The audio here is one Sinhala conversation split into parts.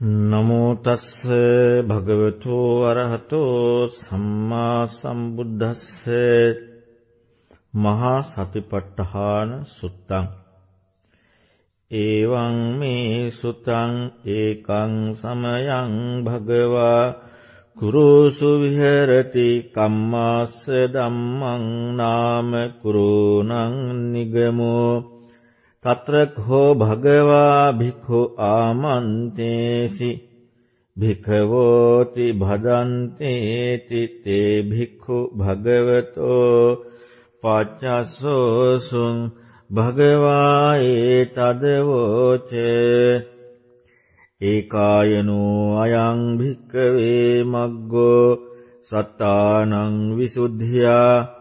නමෝ තස්ස භගවතු අරහතෝ සම්මා සම්බුද්දස්ස මහා සතිපට්ඨාන සුත්තං. එවං මේ සුතං ඒකං සමයං භගවා කුරුසු විහෙරති කම්මාස්ස ධම්මං නාම කුරුණං නිගමෝ තත්‍රකෝ භගවා භික්ඛු ආමන්තේසි භික්ඛවෝති භදන්තේති තේ භික්ඛු භගවතෝ පච්චසෝසුං භගවා ඒතදවෝච ඒකායනෝ අයං භික්කවේ මග්ගෝ සත්තානං විසුද්ධියා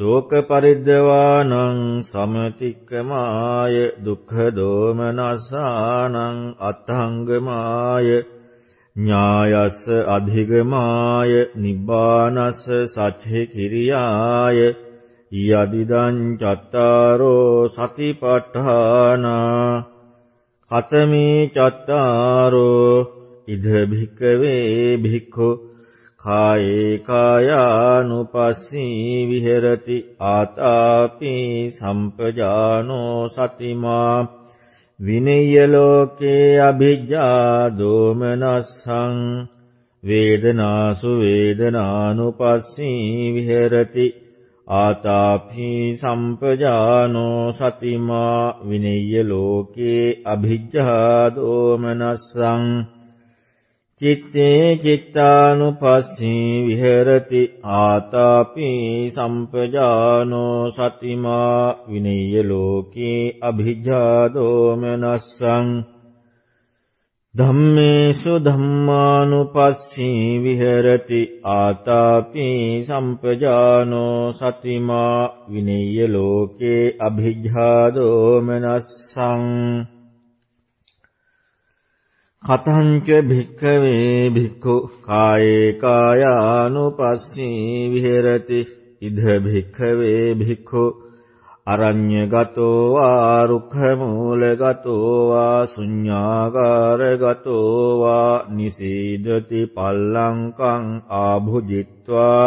ශෝක පරිද්දවානං සමතික්කමාය දුක්ඛ දෝමනසානං අත්ංගමාය ඥායස්ස අධිගමාය නිබ්බානස්ස සච්චේ කිරියාය යදිදං චත්තාරෝ සතිපට්ඨානා කතමේ චත්තාරෝ ඉද භික්කවේ භික්ඛු කායේ කායානුපස්සී විහෙරති ආතාපි සම්පජානෝ සතිමා විනය්‍ය ලෝකේ අභිජ්ජා දෝමනස්සං වේදනාසු වේදනානුපස්සී විහෙරති ආතාපි සම්පජානෝ සතිමා විනය්‍ය ලෝකේ අභිජ්ජා දෝමනස්සං චිත්තේ චිත්තානුපස්සී විහෙරති ආතාපි සම්පජානෝ සතිමා විනය්‍ය ලෝකේ අභිජ්ජාදෝමනස්සං ධම්මේසු ධම්මානුපස්සී විහෙරති ආතාපි සම්පජානෝ සතිමා විනය්‍ය ලෝකේ අභිජ්ජාදෝමනස්සං කතංච භික්ඛවේ භික්ඛු කායේ කායානුපස්සී විහෙරති. ඉද භික්ඛවේ භික්ඛු අරඤ්‍යගතෝ වා රුක්ඛමූලගතෝ වා ශුඤ්ඤාගාරගතෝ වා නිසීදති පල්ලංකං ආභුජිත්වා.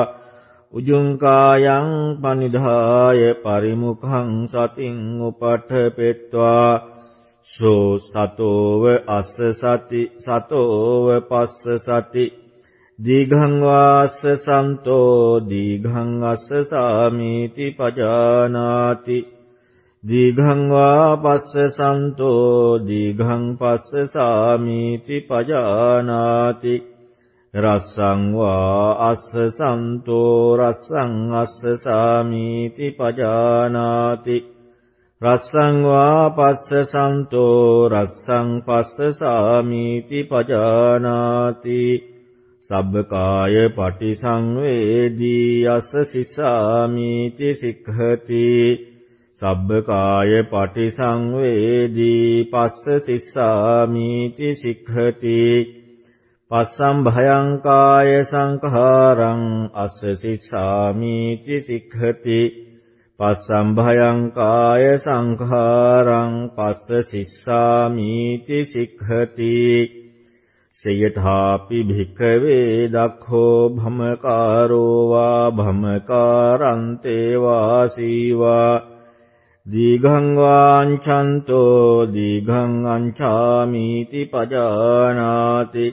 උජුං කායං පනිදාය පරිමුඛං සතින් උපට්ඨපෙත්වා. සෝ සතෝව අස්ස සති සතෝව පස්ස සති. දීඝං වාස්ස සන්තෝ දීඝං අස්ස සාමීති පජානාති. දීඝං වා පස්ස සන්තෝ දීඝං පස්ස සාමීති පජානාති. රස්සං වා අස්ස සන්තෝ රස්සං අස්ස සාමීති පජානාති. රස්සං වා පස්ස සන්තෝ රස්සං පස්ස සාමීති පජානාති. සබ්බකාය පටිසංවේදී අස්ස සිස්සාමීති සික්ඛති. සබ්බකාය පටිසංවේදී පස්ස සිස්සාමීති සික්ඛති. පස්සම් භයං කාය සංඛාරං අස්ස සිස්සාමීති සික්ඛති. පස්සම්භයං කාය සංඛාරං පස්ස සිස්සාමීති සික්ඛති සයථාපි භික්ඛවේ දක්ඛෝ භමකාරෝ වා භමකාරන්තේ වාසීවා දීඝං වාංඡන්තෝ දීඝං අංඡාමීති පජානාති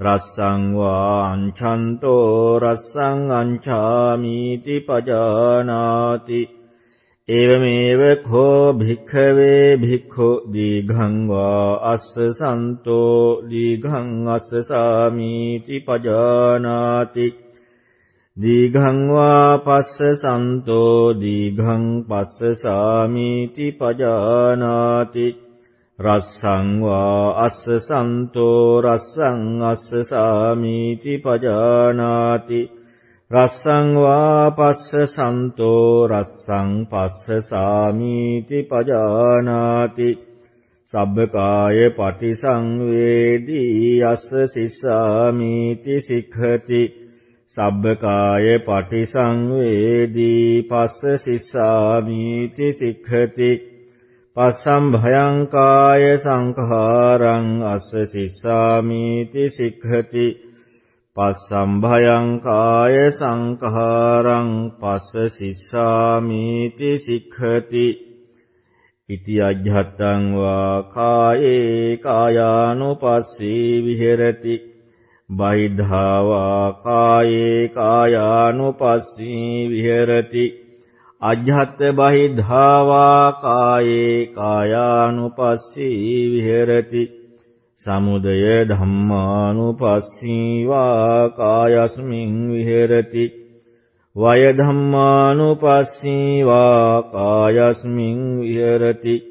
රස්සං වාංඡන්තෝ රස්සං අංඡාමීති පජානාති ඒවමේව කෝ භික්ඛවේ භික්ඛු දීඝං වා අස්ස සන්තෝ දීඝං අස්ස සාමීති පජානාති දීඝං වා පස්ස සන්තෝ දීඝං පස්ස සාමීති පජානාති රස්සං වා අස්ස සන්තෝ රස්සං අස්ස සාමීති පජානාති රස්සං වා පස්ස සන්තෝ රස්සං පස්ස සාමීති පජානාති. සබ්බකාය පටිසංවේදී අස්ස සිස්සාමීති සික්ඛති. සබ්බකාය පටිසංවේදී පස්ස සිස්සාමීති සික්ඛති. පස්සම් භයං කාය සංඛාරං අස්ස තිස්සාමීති සික්ඛති. පස්සම් භයං කාය සංඛාරං පස්ස සිස්සාමීති සික්ඛති. ඉති අජ්ජත්තං වා කායේ කායානුපස්සී විහෙරති. බයිද්ධාවා කායේ කායානුපස්සී විහෙරති. අජ්ජත් බහිද්ධාවා කායේ කායානුපස්සී විහෙරති. සමුදය ධම්මානුපස්සී වා කායස්මින් විහෙරති. වය ධම්මානුපස්සී වා කායස්මින් විහෙරති.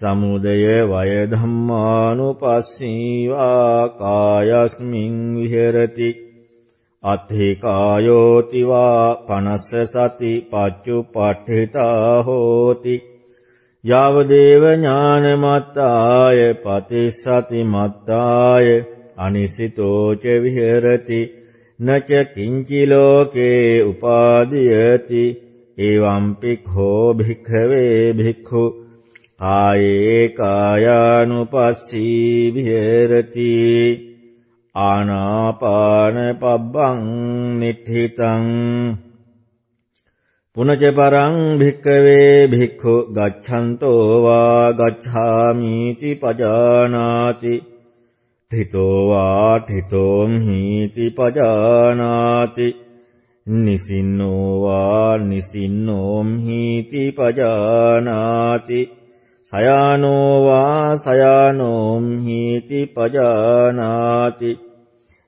සමුදය වය ධම්මානුපස්සීවා කායස්මින් විහෙරති. අත්ථි කායෝතිවා පනස්ස සති පච්චුපට්ඨිතා හෝති. යාව දේව ඥානමත්තාය පතිසති මත්තාය අනිසිතෝ ච විහෙරති නච කිංචි ලෝකේ උපාදීයති එවං පික්ඛෝ භික්ඛවේ භික්ඛු කායේ කායානුපස්සී විහෙරති ආනාපාන පබ්බං නිට්ඨිතං පුනච පරං භික්කවේ භික්ඛු ගච්ඡන්තෝ වා ගච්ඡාමීති පජානාති ඨිතෝ වා ඨිතෝම් හීති පජානාති නිසින්නෝ වා නිසින්නෝම් හීති පජානාති සයානෝ වා සයානෝම් හීති පජානාති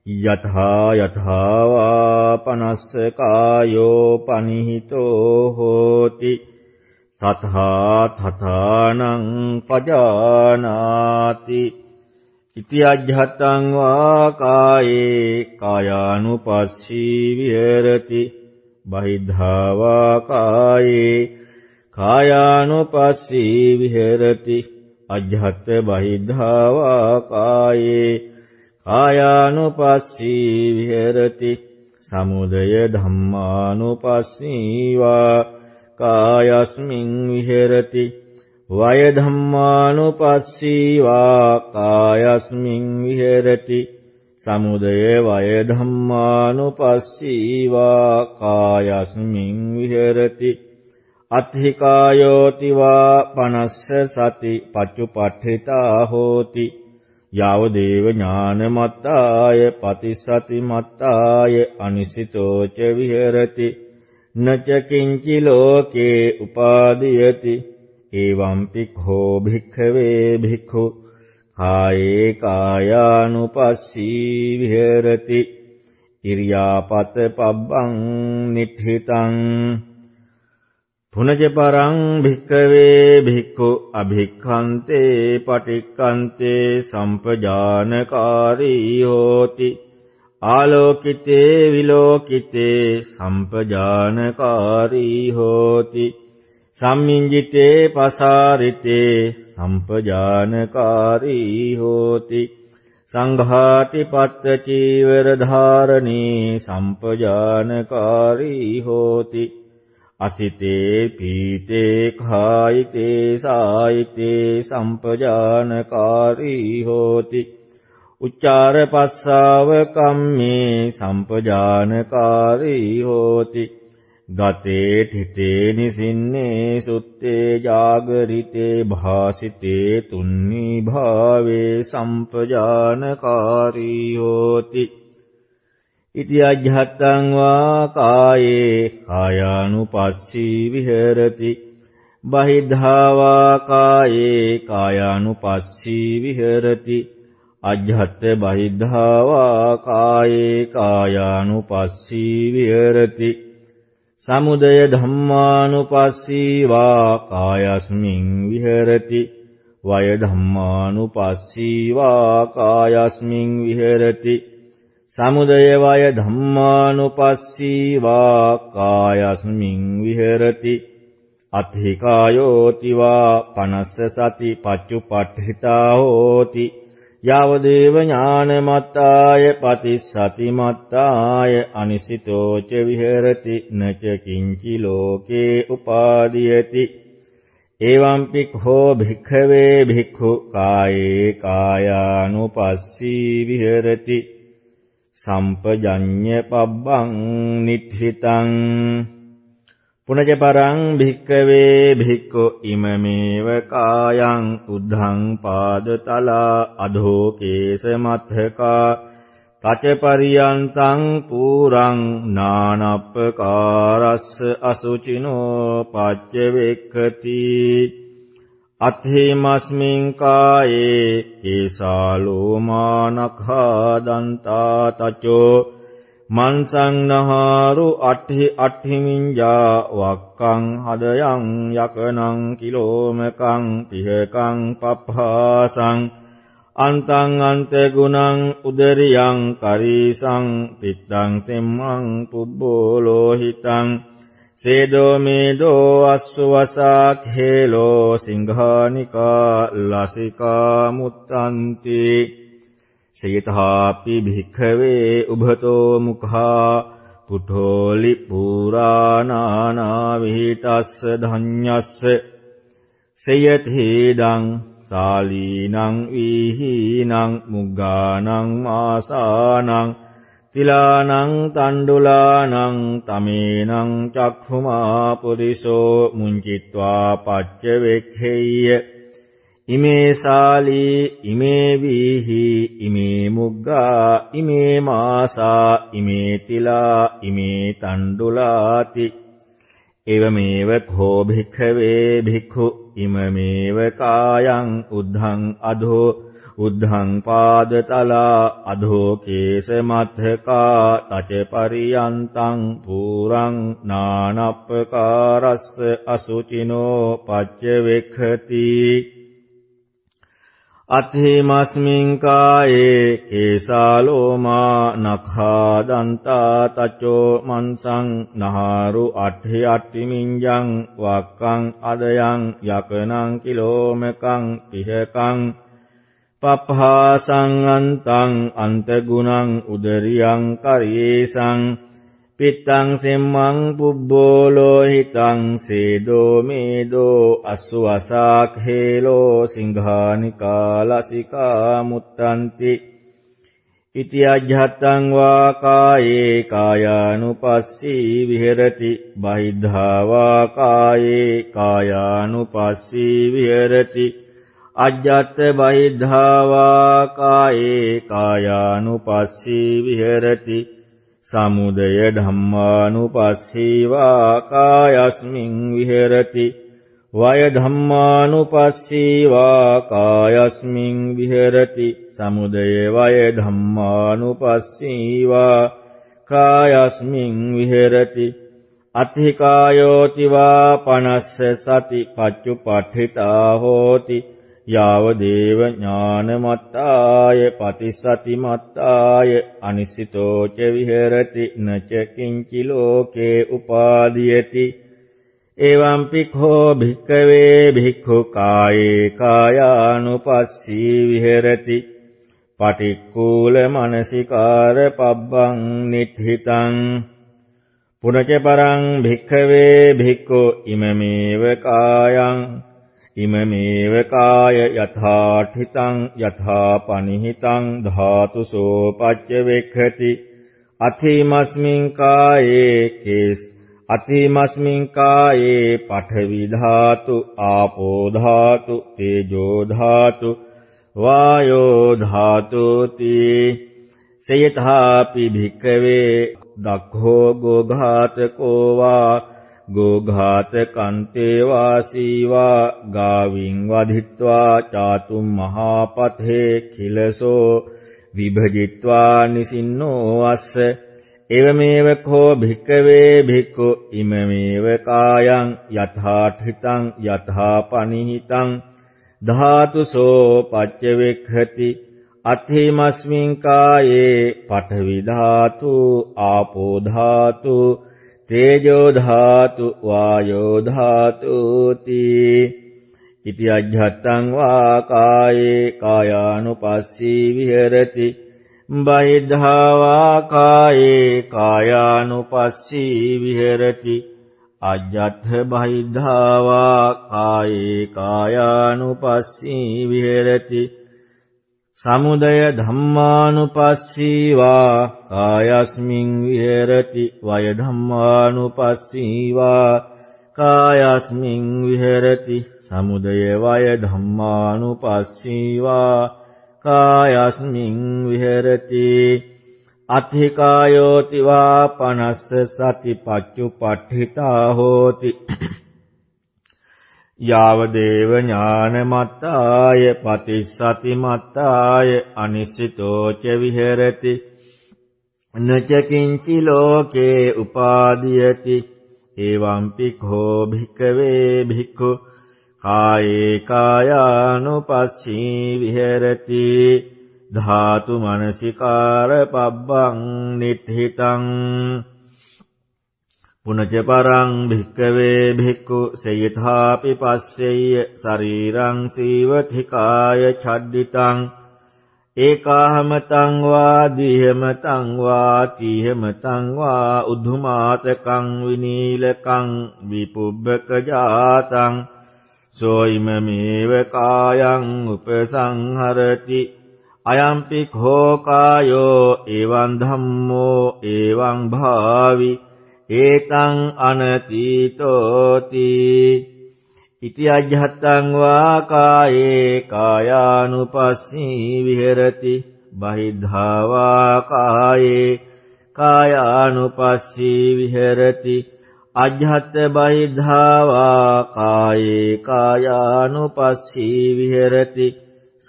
යතහා යතහා වා පනස්ස කායෝ පනිහිතෝ හෝති තතහා තථානං පජානාති ඉති අජ්ජත්තං වා කායේ කායානුපස්සී විහෙරති බහිද්ධා වා කායේ කායානුපස්සී විහෙරති අජ්ජත් බහිද්ධාවා කායේ කායානුපස්සී විහෙරති. සමුදය ධම්මානුපස්සීවා කායස්මින් විහෙරති. වය ධම්මානුපස්සීවා කායස්මින් විහෙරති. සමුදය වය ධම්මානුපස්සීවා කායස්මින් විහෙරති. අත්හිකායෝති වා පනස්ස සති පච්චුපට්ඨිතා හෝති. යාව දේව ඥානමත්තාය පතිසති මත්තාය අනිසිතෝ ච විහෙරති. නච කිංචි ලෝකේ උපාදීයති. එවං පික්ඛෝ භික්ඛවේ භික්ඛු. කායේ කායානුපස්සී විහෙරති. ඉරියාපත පබ්බං නිඨිතං පුනජ පරං භික්කවේ භික්ඛු අභික්ඛන්තේ පටික්කන්තේ සම්පජානකාරී හෝති ආලෝකිතේ විලෝකිතේ සම්පජානකාරී හෝති සම්මිංජිතේ පසාරිතේ සම්පජානකාරී හෝති සංඝාති පත්ත චීවර ධාරණී සම්පජානකාරී හෝති අසිතේ පීතේ කායිතේ සායිතේ සම්පජානකාරී හෝති. උච්චාර පස්සාව කම්මේ සම්පජානකාරී හෝති. ගතේ තිතේ නිසින්නේ සුත්තේ ජාගරිතේ භාසිතේ තුන්නී භාවේ සම්පජානකාරී හෝති. ඉති අජ්ජත්තං වා කායේ කායානුපස්සී විහෙරති බහිද්ධා වා කායේ කායානුපස්සී විහෙරති අජ්ජත් බහිද්ධා වා කායේ කායානුපස්සී විහෙරති සමුදය ධම්මානුපස්සී වා කායස්මින් විහෙරති වය ධම්මානුපස්සී වා කායස්මින් විහෙරති සමුදය වය ධම්මානුපස්සී වා කායස්මින් විහෙරති. අත්හිකායෝති වා පනස්ස සති පච්චුපට්ඨිතා හෝති යාව දේව ඥානමත්තාය පතිස්සති මත්තාය අනිසිතෝ ච විහෙරති. නච කිංචි ලෝකේ උපාදීයති. එවම්පි කෝ භික්ඛවේ භික්ඛු කායේ කායානුපස්සී විහෙරති. සම්පජඤ්ඤ පබ්බං නිත්ථිතං පුනජ පරං භික්ඛවේ භික්ඛු ඉමමේව කායං උද්ධං පාදතලා අධෝ කේස මත්ථකා තචපරියන්තං පුරං නානප්පකාරස්ස අසුචිනෝ පච්ච වෙක්ඛති අත්ථේමස්මින් කායේ ඒසාලෝ මානඛා දන්තා තචෝ මන්සං නහාරු අට්ඨි අට්ඨිමින්ජා වක්කං හදයන් යකනං කිලෝමකං පිහකං පප්පාසං අන්තං අන්ත ගුණං උදරියං කරීසං පිත්තං සෙම්මං පුබ්බෝ ලෝහිතං සේදෝ මේදෝ අස්සවසා khේලෝ සිංහානිකා ලසිකා මුත්තන්ති සේතහාපි භික්ඛවේ උභතෝ මුඛා පුඨෝලි පුරාණානා විහිතස්ස ධඤ්ඤස්ස සයතේදං සාලීනං වීහීනං මුග්ගානං ආසානං තිලානං තණ්ඩුලානං තමේනං චක්ඛුමා පුරිසෝ මුංචිත්වා පච්ච වෙක්ඛෙය්‍ය ඉමේ සාලී ඉමේ වීහි ඉමේ මුග්ගා ඉමේ මාසා ඉමේ තිලා ඉමේ තණ්ඩුලාති। එවමේව කෝ භික්ඛවේ භික්ඛු ඉමමේව කායං උද්ධං අධෝ। උද්ධං පාදතලා අධෝ කේස මත්ථකා තච පරියන්තං පුරං නානප්පකාරස්ස අසුචිනෝ පච්ච වෙක්ඛති අත්ථේමස්මින් කායේ කේසාලෝමා නඛා දන්තා තචෝ මන්සං නහාරු අට්ඨි අට්ඨිමින්ජං වක්කං අදයන් යකනං කිලෝමකං පිහකං පප්හාසං අන්තං අන්තගුණං උදරියං කරියේසං පිත්තං සෙම්මං පුබ්බෝ ලෝහිතං සේදෝ මේදෝ අස්සවසාක් හේලෝ සිංහානිකා ලසිකා මුත්තන්ති ඉති අජ්ජත්තං වා කායේ කායානුපස්සී විහෙරති බහිද්ධා වා කායේ කායානුපස්සී විහෙරති අජ්ජත් බහිද්ධා වා කායේ කායානුපස්සී විහෙරති. සමුදය ධම්මානුපස්සීවා කායස්මින් විහෙරති. වය ධම්මානුපස්සීවා කායස්මින් විහෙරති. සමුදය වය ධම්මානුපස්සීවා කායස්මින් විහෙරති. අත්ථිකායෝතිවා පනස්ස සති පච්චුපට්ඨිතා හෝති. යාව දේව ඥානමත්තාය පටිසතිමත්තාය අනිසිතෝ ච විහෙරති නච කිංචි ලෝකේ උපාදීයති. එවං පිඛෝ භික්ඛවේ භික්ඛු කායේ කායානුපස්සී විහෙරති. පටික්කූල මනසිකාර පබ්බං නිත්හිතං පුනච පරං භික්ඛවේ භික්ඛු ඉමමේව කායං. ඉමමේව කාය යථාඨිතං යථා පනිහිතං ධාතුසෝ පච්ච වෙක්ඛති අතිමස්මින් කායේ කේස් අතිමස්මින් කායේ පඨවි ධාතු ආපෝ ධාතු තේජෝ ධාතු වායෝ ධාතුති සයථාපි භික්ඛවේ දක්ඛෝ ගෝඝාතකෝ වා ගෝඝාත කන්තේ වාසීවා ගාවින් වධිත්වා චාතුම් මහාපතේ කිලසෝ විභජිත්වා නිසින්නෝ අස්ස එවමේව කෝ භික්කවේ භික්ඛු ඉමමේව කායං යථාඨිතං යථා පනිහිතං ධාතුසෝ පච්චවෙක්ඛති අත්ථේමස්මින් කායේ පඨවි ධාතු ආපෝ ධාතු තේජෝ ධාතු වායෝ ධාතුති. ඉති අජ්ජත්තං වා කායේ කායානුපස්සී විහෙරති. බහිද්ධා වා කායේ කායානුපස්සී විහෙරති. අජ්ජත්ථ බහිද්ධාවා කායේ කායානුපස්සී විහෙරති. සමුදය ධම්මානුපස්සීවා කායස්මින් විහෙරති වය ධම්මානුපස්සීවා කායස්මින් විහෙරති සමුදය වය ධම්මානුපස්සීවා කායස්මින් විහෙරති අත්ථිකායෝති වා පනස්ස සති පච්චුපට්ඨිතා හෝති। යාව දේව ඥානමත්තාය පතිස්සති මත්තාය අනිසිතෝ ච විහෙරති. නච කිංචි ලෝකේ උපාදීයති. එවං පික්ඛෝ භික්ඛවේ භික්ඛු. කායේ කායානුපස්සී විහෙරති. ධාතු මනසිකාර පබ්බං නිත්හිතං පුනච පරං භික්කවේ භික්ඛු සේයථාපි පස්සෙය්‍ය ශරීරං සීවතිකාය ඡද්දිතං ඒකාහමතං වා දීහමතං වා තීහමතං වා උද්ධමාතකං විනීලකං විපුබ්බක ජාතං සෝයිමමේව කායං උපසංහරති අයම්පි khෝ කායෝ එවං ධම්මෝ එවං භාවි ඒතං අනතීතෝති ඉති අජ්ජත්තං වා කායේ කායානුපස්සී විහෙරති බහිද්ධා වා කායේ කායානුපස්සී විහෙරති අජ්ජත් බහිද්ධා වා කායේ කායානුපස්සී විහෙරති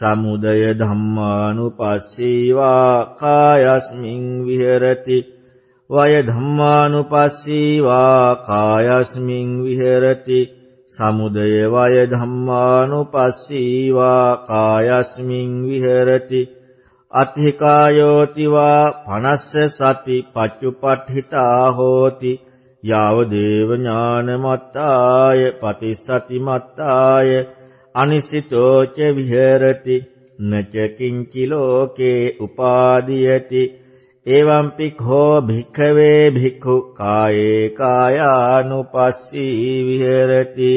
සමුදය ධම්මානුපස්සීවා කායස්මින් විහෙරති වය ධම්මානුපස්සීවා කායස්මින් විහෙරති. සමුදය වය ධම්මානුපස්සීවා කායස්මින් විහෙරති. අත්ථිකායෝතිවා පනස්ස සති පච්චුපට්ඨිතා හෝති. යාව දේව ඥානමත්තාය පතිස්සති මත්තාය අනිසිතෝ ච විහෙරති. නච කිංචි ලෝකේ උපාදීයති. එවම්පි khෝ භික්ඛවේ භික්ඛු කායේ කායානුපස්සී විහෙරති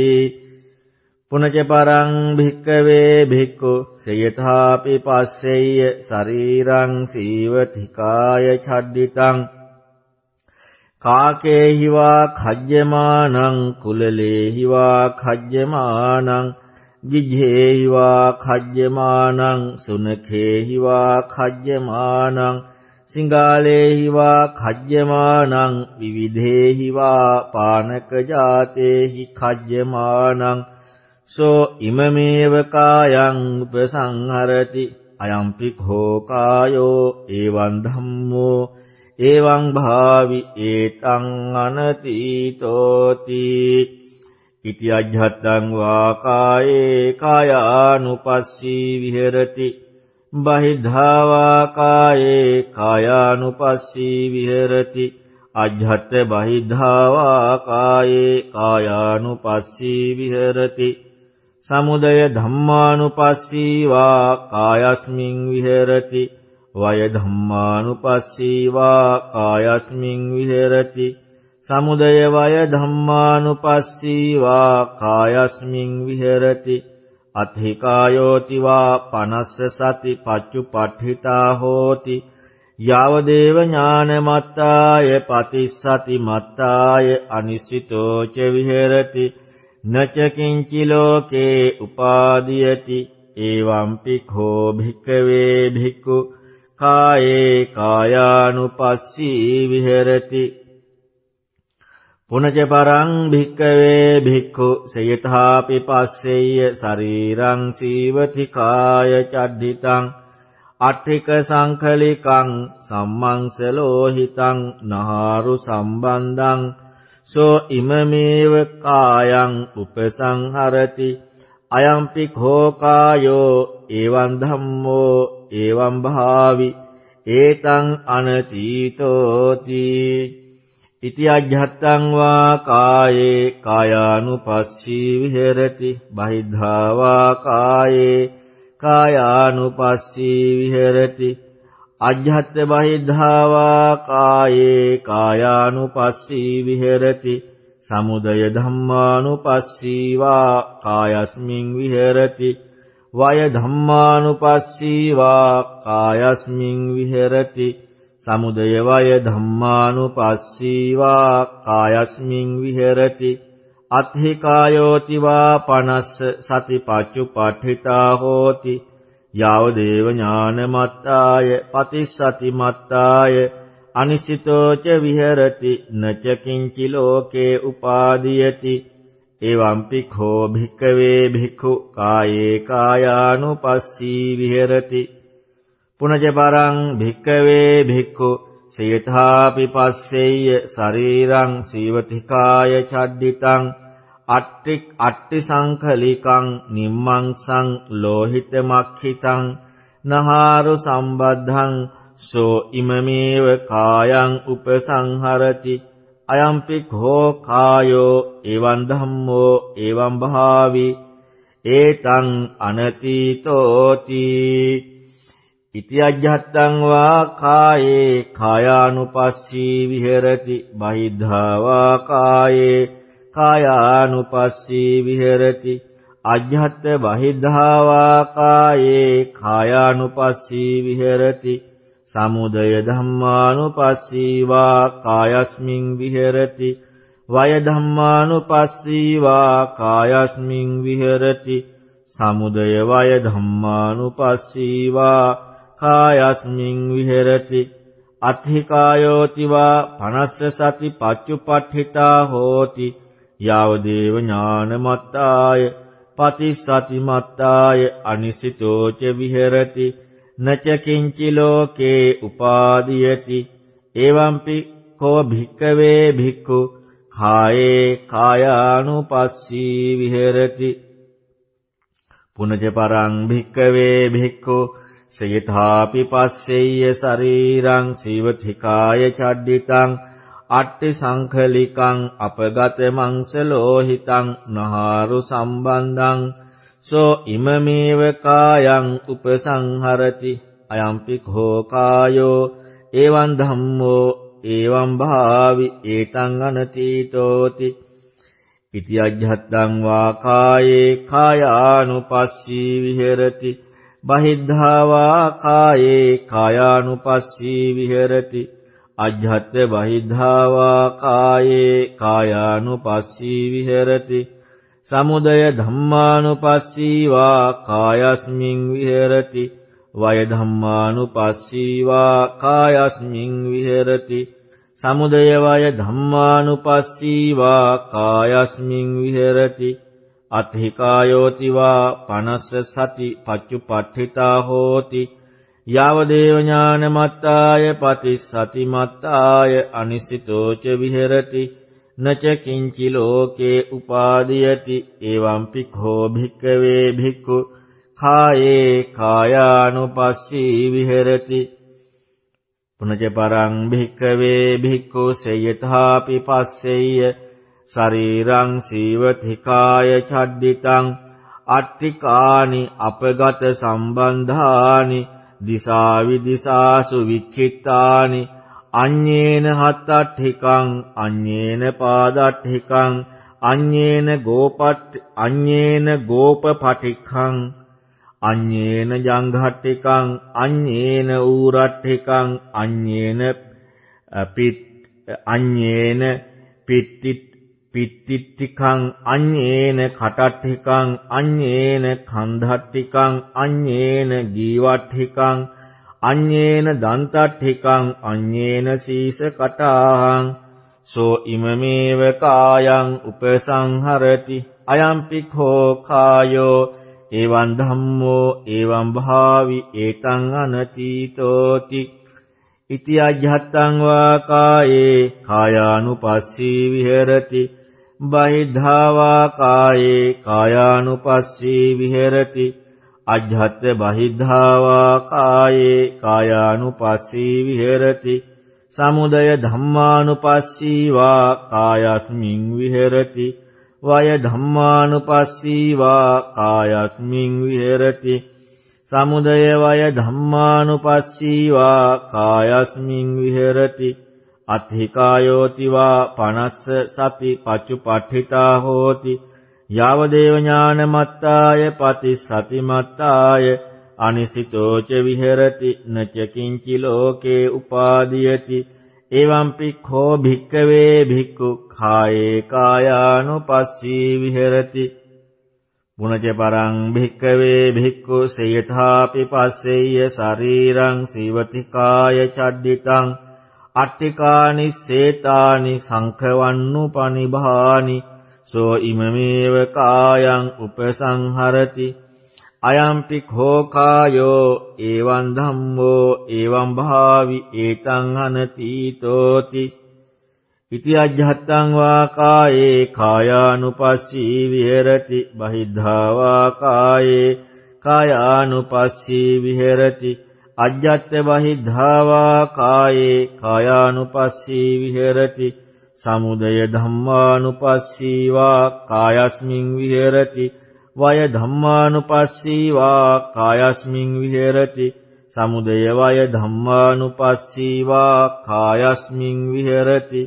පුනච පරං භික්ඛවේ භික්ඛු සයථාපි පස්සෙය්‍ය ශරීරං සීවතිකාය ඡද්දිතං කාකේහිවා khajjamaනං කුලලේහිවා khajjamaනං ගිජ්ජේහිවා khajjamaනං සුනඛේහිවා khajjamaනං සිංගාලේහිවා khajjamaනං විවිධේහිවා පානක ජාතේහි khajjamaනං සෝ ඉමමේව කායං උපසංහරති අයම්පි khෝ කායෝ එවං ධම්මෝ එවං භාවි ඒතං අනතීතෝති ඉති අජ්ජත්තං වා කායේ කායානුපස්සී විහෙරති බහිද්ධා වා කායේ කායානුපස්සී විහෙරති. අජ්ජත් බහිද්ධා වා කායේ කායානුපස්සී විහෙරති. සමුදය ධම්මානුපස්සී වා කායස්මින් විහෙරති. වය ධම්මානුපස්සී වා කායස්මින් විහෙරති. සමුදය වය ධම්මානුපස්සීවා කායස්මින් විහෙරති. අත්හිකායෝතිවා පනස්ස සති පච්චුපට්ඨිතා හෝති. යාව දේව ඥානමත්තාය පතිස්සති මත්තාය අනිසිතෝ ච විහෙරති. නච කිංචි ලෝකේ උපාදීයති. එවම්පි khෝ භික්ඛවේ භික්ඛු. කායේ කායානුපස්සී විහෙරති. පුනච පරං භික්කවේ භික්ඛු සයථාපි පස්සෙය්‍ය ශරීරං සීවති කාය චද්ධිතං අට්ඨික සංඛලිකං සම්මංසලෝහිතං නහාරු සම්බන්ධං සෝ ඉමමේව කායං උපසංහරති අයම්පි khෝ කායෝ එවං ධම්මෝ එවං භාවි ඒතං අනතීතෝති ඉති අජ්ජත්තං වා කායේ කායානුපස්සී විහෙරති බහිද්ධා වා කායේ කායානුපස්සී විහෙරති අජ්ජත් බහිද්ධා වා කායේ කායානුපස්සී විහෙරති සමුදය ධම්මානුපස්සීවා කායස්මින් විහෙරති වය ධම්මානුපස්සීවා කායස්මින් විහෙරති සමුදය වය ධම්මානුපස්සීවා කායස්මින් විහෙරති. අත්හි කායෝතිවා පනස්ස සතිපච්චුපට්ඨිතා හෝති. යාව දේව ඥානමත්තාය පතිස්සති මත්තාය අනිශ්චිතෝ ච විහෙරති. නච කිංචි ලෝකේ උපාදීයති. එවම්පි khෝ භික්කවේ භික්ඛු කායේ කායානුපස්සී විහෙරති. පුනජ පරං භික්කවේ භික්ඛු සේතාපි පස්සෙය්‍ය ශරීරං සීවතිකාය චද්දිතං අට්ටි අට්ටි සංඛලිකං නිම්මංසං ලෝහිත මක්ඛිතං නහාරු සම්බද්ධං සෝ ඉමමේව කායං උපසංහරති අයම්පි කෝ කායෝ එවං ධම්මෝ එවං භාවි ඒතං අනතීතෝති ඉති අජ්ජත්තං වා කායේ කායානුපස්සී විහෙරති බහිද්ධා වා කායේ කායානුපස්සී විහෙරති අජ්ජත්ත බහිද්ධා වා කායේ කායානුපස්සී විහෙරති සමුදය ධම්මානුපස්සීවා කායස්මින් විහෙරති වය ධම්මානුපස්සීවා කායස්මින් විහෙරති සමුදය වය ධම්මානුපස්සීවා කායස්මින් විහෙරති. අත්හිකායෝතිවා පනස්ස සති පච්චුපට්ඨිතා හෝති. යාව දේව ඥානමත්තාය. පතිසතිමත්තාය අනිසිතෝච විහෙරති. නච කිංචි ලෝකේ උපාදීයති. එවම්පි කෝ භික්කවේ භික්ඛු. කායේ කායානුපස්සී විහෙරති. පුනජ පරං භික්කවේ භික්ඛු. සයථාපි පස්සෙය්‍ය ශරීරං සීවතිකාය චඩ්ඩිතං අට්ටි සංඛලිකං අපගත මංසලෝහිතං නහාරු සම්බන්ධං සෝ ඉමමේව කායං උපසංහරති අයම්පි කෝ කායෝ එවං ධම්මෝ එවං භාවි ඒතං අනතීතෝති ඉති අජ්ජත්තං වා කායේ කායානුපස්සී විහෙරති බහිද්ධා වා කායේ කායානුපස්සී විහෙරති. අජ්ජත්ත බහිද්ධා වා කායේ කායානුපස්සී විහෙරති. සමුදය ධම්මානුපස්සීවා කායස්මින් විහෙරති. වය ධම්මානුපස්සීවා කායස්මින් විහෙරති. සමුදය වය ධම්මානුපස්සීවා කායස්මින් විහෙරති. අත්හිකායෝතිවා පනස්ස සති පච්චුපට්ඨිතා හෝති. යාව දේව ඥානමත්තාය පතිස්සති මත්තාය අනිසිතෝච විහෙරති. නච කිංචි ලෝකේ උපාදීයති. එවම්පි කෝ භික්කවේ භික්ඛු. කායේ කායානුපස්සී විහෙරති. පුනච පරං භික්කවේ භික්ඛු සේයථාපි පස්සෙය්‍ය. ශරීරං සීවතිකාය චද්දිතං අට්ඨිකානි අපගත සම්බන්ධානි දිසා විදිසාසු විච්චිත්තානි අඤ්ඤේන හත්තට්ඨිකං අඤ්ඤේන පාදට්ඨිකං අඤ්ඤේන ගෝපට් අඤ්ඤේන ගෝපපටික්ඛං අඤ්ඤේන ජංඝට්ඨිකං අඤ්ඤේන ඌරට්ඨිකං අඤ්ඤේන පිත් අඤ්ඤේන පිට්ටි පිට්ටිට්ඨිකං අඤ්ඤේන කටට්ඨිකං අඤ්ඤේන කන්ධට්ඨිකං අඤ්ඤේන ගීවට්ඨිකං අඤ්ඤේන දන්තට්ඨිකං අඤ්ඤේන සීස කටාහං සෝ ඉමමේව කායං උපසංහරති අයම්පි කෝ කායෝ එවං ධම්මෝ එවං භාවි ඒතං අනතීතෝති ඉති අජ්ජත්තං වා කායේ කායානුපස්සී විහෙරති බහිද්ධා වා කායේ කායානුපස්සී විහෙරති. අජ්ජත් බහිද්ධාවා කායේ කායානුපස්සී විහෙරති. සමුදය ධම්මානුපස්සීවා කායස්මින් විහෙරති. වය ධම්මානුපස්සීවා කායස්මින් විහෙරති. සමුදය වය ධම්මානුපස්සීවා කායස්මින් විහෙරති. අත්ථිකායෝතිවා 50 සති පච්චුපට්ඨිතා හෝති. යාව දේව ඥානමත්තාය පතිසතිමත්තාය අනිසිතෝච විහෙරති නච කිංචි ලෝකේ උපාදීයති. එවම්පි khෝ භික්කවේ භික්ඛු කායේ කායානුපස්සී විහෙරති. පුනච පරං භික්කවේ භික්ඛු සේයථාපි පස්සෙය්‍ය ශරීරං සීවතිකාය චද්දිතං අට්ඨිකානි සේතානි සංඛවන්නු පනිභානි සෝ ඉමමේව කායං උපසංහරති අයම්පි khෝකායෝ එවං ධම්මෝ එවං භාවි ඒතං අනතීතෝති ඉති අජ්ජත්තං වා කායේ කායානුපස්සී විහෙරති බහිද්ධා වා කායේ කායානුපස්සී විහෙරති අජ්ජත්ත බහිද්ධා වා කායේ කායානුපස්සී විහෙරති සමුදය ධම්මානුපස්සීවා කායස්මින් විහෙරති වය ධම්මානුපස්සීවා කායස්මින් විහෙරති සමුදය වය ධම්මානුපස්සීවා කායස්මින් විහෙරති.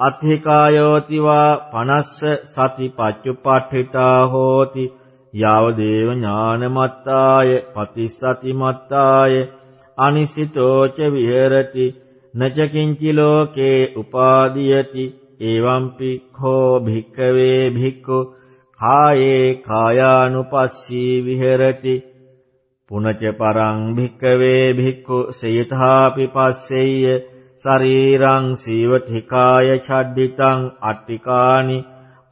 අත්ථිකායෝතිවා 50 සති පච්චුපට්ඨිතා හෝති. යාව දේව ඥානමත්තාය පතිසතිමත්තාය අනිසිතෝච විහෙරති නච කිංචි ලෝකේ උපාදීයති එවම්පි khෝ භික්කවේ භික්ඛු කායේ කායානුපස්සී විහෙරති. පුනච පරං භික්කවේ භික්ඛු සේයථාපි පස්සෙය්‍ය ශරීරං සීවතිකාය ඡද්දිතං අට්ටිකානි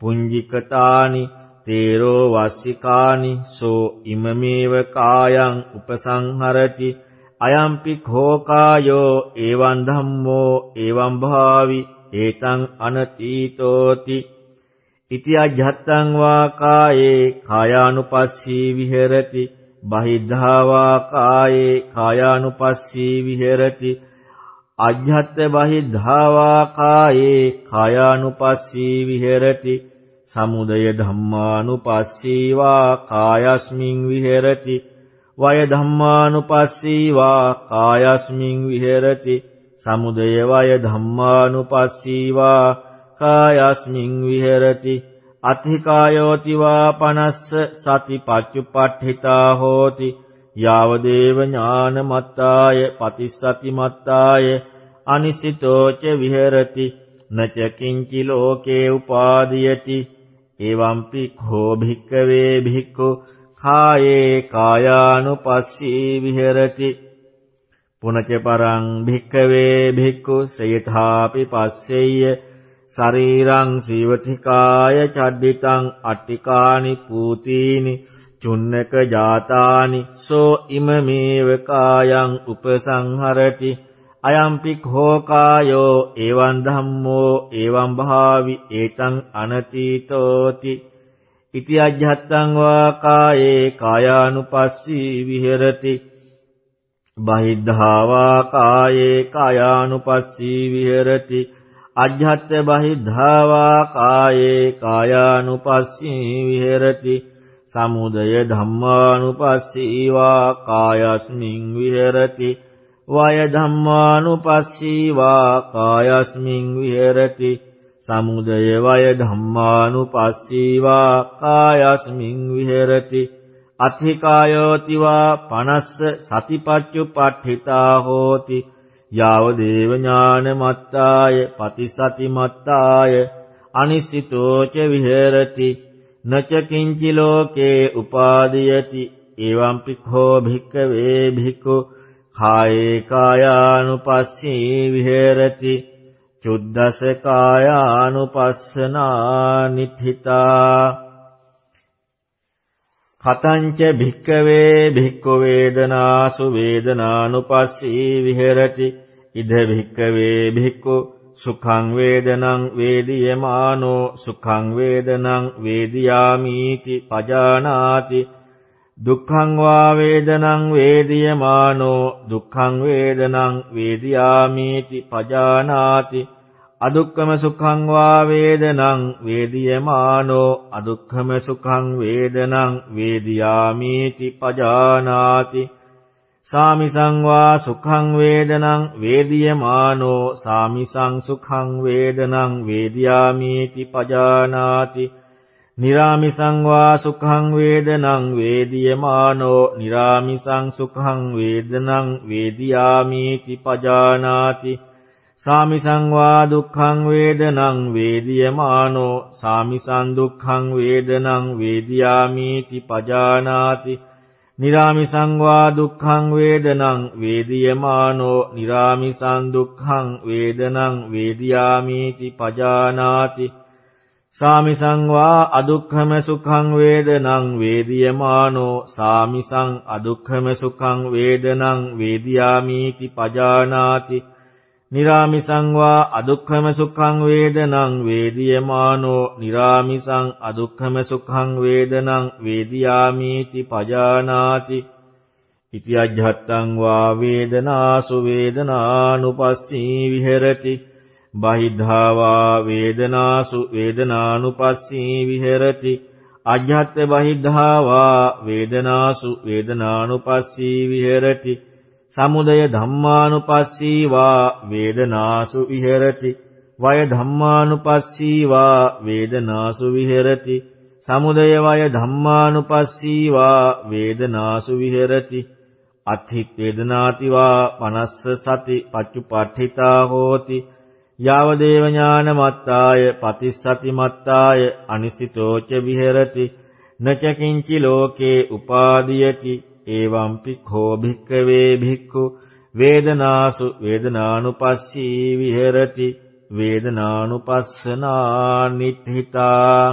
පුඤ්ජිකතානි තේරෝ වස්සිකානි සෝ ඉමමේව කායං උපසංහරති අයම්පි khෝකායෝ එවං ධම්මෝ එවං භාවි ඒතං අනතීතෝති. ඉති අජ්ජත්තං වා කායේ කායානුපස්සී විහෙරති බහිද්ධා වා කායේ කායානුපස්සී විහෙරති. අජ්ජත්ත බහිද්ධා වා කායේ කායානුපස්සී විහෙරති. සමුදය ධම්මානුපස්සී වා කායස්මින් විහෙරති. වය ධම්මානුපස්සීවා කායස්මින් විහෙරති. සමුදය වය ධම්මානුපස්සීවා කායස්මින් විහෙරති. අත්හිකායෝතිවා පනස්ස සති පච්චුපට්ඨිතා හෝති. යාව දේව ඥානමත්තාය පතිස්සතිමත්තාය අනිසිතෝච විහෙරති. නච කිංචි ලෝකේ උපාදීයති. එවම්පි khෝ භික්කවේ භික්ඛු කායේ කායානුපස්සී විහෙරති පුනච පරං භික්කවේ භික්ඛු සයථාපි පස්සෙය්‍ය ශරීරං සීවතිකාය චද්දිතං අට්ටිකානි පූතීනි චුන්නක ජාතානි සෝ ඉමමේව කායං උපසංහරති අයම්පි khෝකායෝ එවං ධම්මෝ එවං භාවි ඒතං අනතීතෝති. ඉති අජ්ජත්තං වා කායේ කායානුපස්සී විහෙරති. බහිද්ධා වා කායේ කායානුපස්සී විහෙරති. අජ්ජත්ත බහිද්ධා වා කායේ කායානුපස්සී විහෙරති. සමුදය ධම්මානුපස්සී වා කායස්මින් විහෙරති. වය ධම්මානුපස්සී වා කායස්මින් විහෙරති. සමුදය වය ධම්මානුපස්සීවා කායස්මින් විහෙරති. අත්ථිකායෝතිවා 50 සතිපච්චුපට්ඨිතා හෝති. යාව දේව ඥානමත්තාය පතිසතිමත්තාය අනිසිතෝච විහෙරති. නච කිංචි ලෝකේ උපාදීයති. එවං පිඛෝ භික්කවේ භික්ඛු කායේ කායානුපස්සී විහෙරති චුද්දස කායානුපස්සනා නිඨිතා කතංච භික්කවේ භික්ඛු වේදනාසු වේදනානුපස්සී විහෙරති ඉද භික්කවේ භික්ඛු සුඛං වේදනං වේදියමානෝ සුඛං වේදනං වේදියාමීති පජානාති දුක්ඛං වා වේදනං වේදියමානෝ දුක්ඛං වේදනං වේදියාමීති පජානාති. අදුක්ඛම සුඛං වා වේදනං වේදියමානෝ අදුක්ඛම සුඛං වේදනං වේදියාමීති පජානාති. සාමිසං වා සුඛං වේදනං වේදියමානෝ සාමිසං සුඛං වේදනං වේදියාමීති පජානාති. නිරාමිසං වා සුඛං වේදනං වේදියමානෝ නිරාමිසං සුඛං වේදනං වේදියාමීති පජානාති සාමිසං වා දුක්ඛං වේදනං වේදියමානෝ සාමිසං දුක්ඛං වේදනං වේදියාමීති පජානාති නිරාමිසං වා දුක්ඛං වේදනං වේදියමානෝ නිරාමිසං දුක්ඛං වේදනං වේදියාමීති පජානාති සාමිසං වා අදුක්ඛම සුඛං වේදනං වේදියමානෝ සාමිසං අදුක්ඛම සුඛං වේදනං වේදියාමීති පජානාති. නිරාමිසං වා අදුක්ඛම සුඛං වේදනං වේදියමානෝ නිරාමිසං අදුක්ඛම සුඛං වේදනං වේදියාමීති පජානාති. ඉති අජ්ජත්තං වා වේදනාසු වේදනානුපස්සී විහෙරති. බහිද්ධා වා වේදනාසු වේදනානුපස්සී විහෙරති. අජ්ජත්ත බහිද්ධා වා වේදනාසු වේදනානුපස්සී විහෙරති. සමුදය ධම්මානුපස්සී වා වේදනාසු විහෙරති. වය ධම්මානුපස්සී වා වේදනාසු විහෙරති. සමුදය වය ධම්මානුපස්සී වා වේදනාසු විහෙරති. අත්ථි වේදනාති වා පනස්ස සති පච්චුපට්ඨිතා හෝති. යාවදේව ඥානමත්තාය පතිස්සති මත්තාය අනිසිතෝච විහෙරති නචකින්චි ලෝකේ උපාදීයති ඒවම්පි කෝ භික්කවේ භික්ඛු වේදනාසු වේදනානුපස්සී විහෙරති වේදනානුපස්සනා නිත්හිතා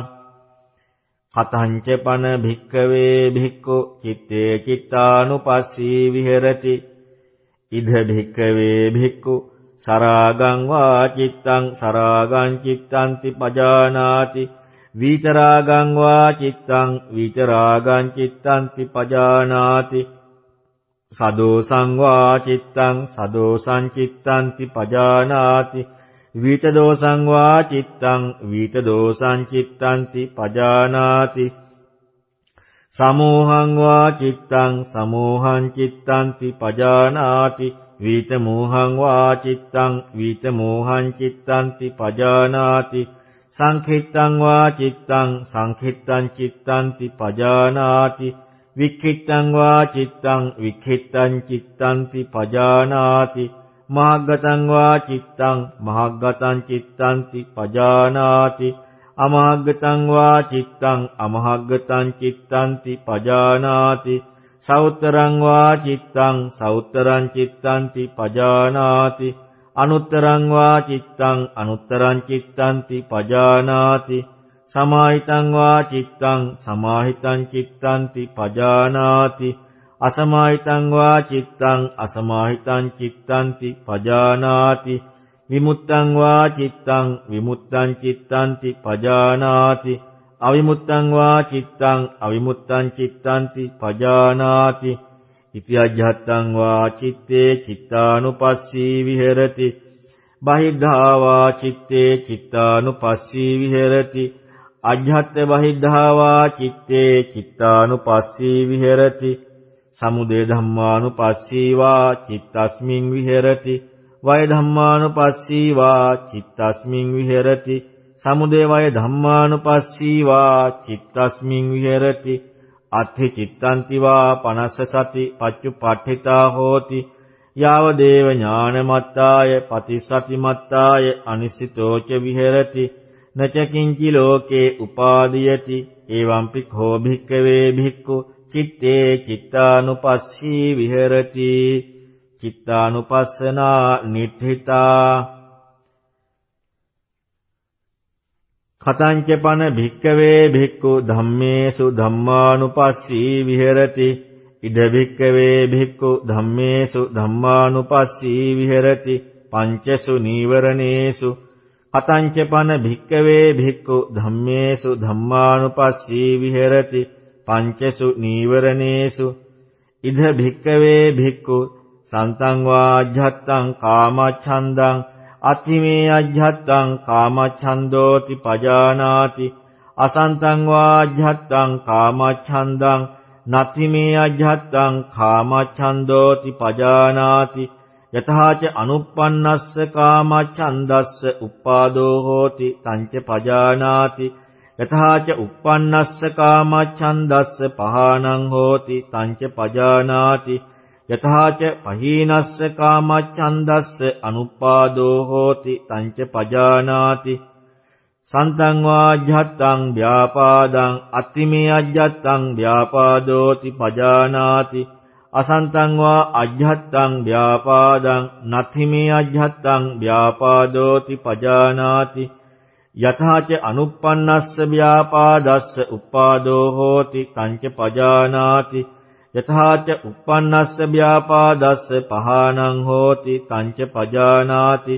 කතංච පන භික්කවේ භික්ඛු චitte චිත්තානුපස්සී විහෙරති ඉද භික්කවේ භික්ඛු සරාගං වා චිත්තං සරාගං චිත්තන්ති පජානාති විතරාගං වා චිත්තං විතරාගං චිත්තන්ති පජානාති සදෝසං වා චිත්තං සදෝසං චිත්තන්ති පජානාති විතදෝසං වා චිත්තං විතදෝසං චිත්තන්ති පජානාති සමෝහං වා චිත්තං සමෝහං චිත්තන්ති පජානාති විතමෝහං වා චිත්තං විතමෝහං චිත්තන්ති පජානාති සංඛිත්තං වා චිත්තං සංඛිත්තං චිත්තන්ති පජානාති වික්ඛිත්තං වා චිත්තං වික්ඛිත්තං චිත්තන්ති පජානාති මහග්ගතං වා චිත්තං මහග්ගතං චිත්තන්ති පජානාති අමහග්ගතං වා චිත්තං අමහග්ගතං චිත්තන්ති පජානාති සෞත්තරං වා චිත්තං සෞත්තරං චිත්තන්ති පජානාති. අනුත්තරං වා චිත්තං අනුත්තරං චිත්තන්ති පජානාති. සමාහිතං වා චිත්තං සමාහිතං චිත්තන්ති පජානාති. අසමාහිතං වා චිත්තං අසමාහිතං චිත්තන්ති පජානාති. විමුත්තං වා චිත්තං විමුත්තං චිත්තන්ති පජානාති. අවිමුත්තං වා චිත්තං අවිමුත්තං චිත්තන්ති පජානාති. ඉති අජ්ජත්තං වා චිත්තේ චිත්තානුපස්සී විහෙරති. බහිද්ධා වා චිත්තේ චිත්තානුපස්සී විහෙරති. අජ්ජත්ත බහිද්ධා වා චිත්තේ චිත්තානුපස්සී විහෙරති. සමුදය ධම්මානුපස්සී වා චිත්තස්මින් විහෙරති. වය ධම්මානුපස්සී වා චිත්තස්මින් විහෙරති. සමුදය වය ධම්මානුපස්සී වා චිත්තස්මින් විහෙරති. අත්ථි චිත්තන්ති වා පනස්ස සති පච්චුපට්ඨිතා හෝති. යාව දේව ඥානමත්තාය පතිසති මත්තාය අනිසිතෝච විහෙරති. නචකින්චි ලෝකේ උපාදීයති. එවම්පි කෝ භික්කවේ භික්ඛු චිත්තේ චිත්තානුපස්සී විහෙරති. චිත්තානුපස්සනා නිඨිතා කතංච පන භික්කවේ භික්ඛු ධම්මේසු ධම්මානුපස්සී විහෙරති. ඉද භික්කවේ භික්ඛු ධම්මේසු ධම්මානුපස්සී විහෙරති. පංචසු නීවරණේසු කතංච පන භික්කවේ භික්ඛු ධම්මේසු ධම්මානුපස්සී විහෙරති. පංචසු නීවරණේසු ඉද භික්කවේ භික්ඛු සන්තං වාජ්ජත්තං කාමච්ඡන්දං අතිමේ අජ්ජත්තං කාමච්ඡන්தோති පජානාති අසන්තං වාජ්ජත්තං කාමච්ඡන්දං නති මේ අජ්ජත්තං කාමච්ඡන්தோති පජානාති යතහාච අනුප්පන්නස්ස කාමච්ඡන්දස්ස උප්පාදෝ හෝති තංච පජානාති යතහාච uppannස්ස කාමච්ඡන්දස්ස පහානං හෝති තංච පජානාති යතහාච පහීනස්ස කාමච්ඡන්දස්ස අනුපාදෝ හෝති තංච පජානාති. සන්තං වාජ්ජත්තං ව්‍යාපාදං අත්තිමේ අජ්ජත්තං ව්‍යාපාදෝති පජානාති. අසන්තං වා අජ්ජත්තං ව්‍යාපාදං නත්තිමේ අජ්ජත්තං ව්‍යාපාදෝති පජානාති. යථාච අනුප්පන්නස්ස ව්‍යාපාදස්ස උපාදෝ හෝති තංච පජානාති. යථාච uppannස්ස ව්‍යාපාදස්ස පහානං හෝති තංච පජානාති.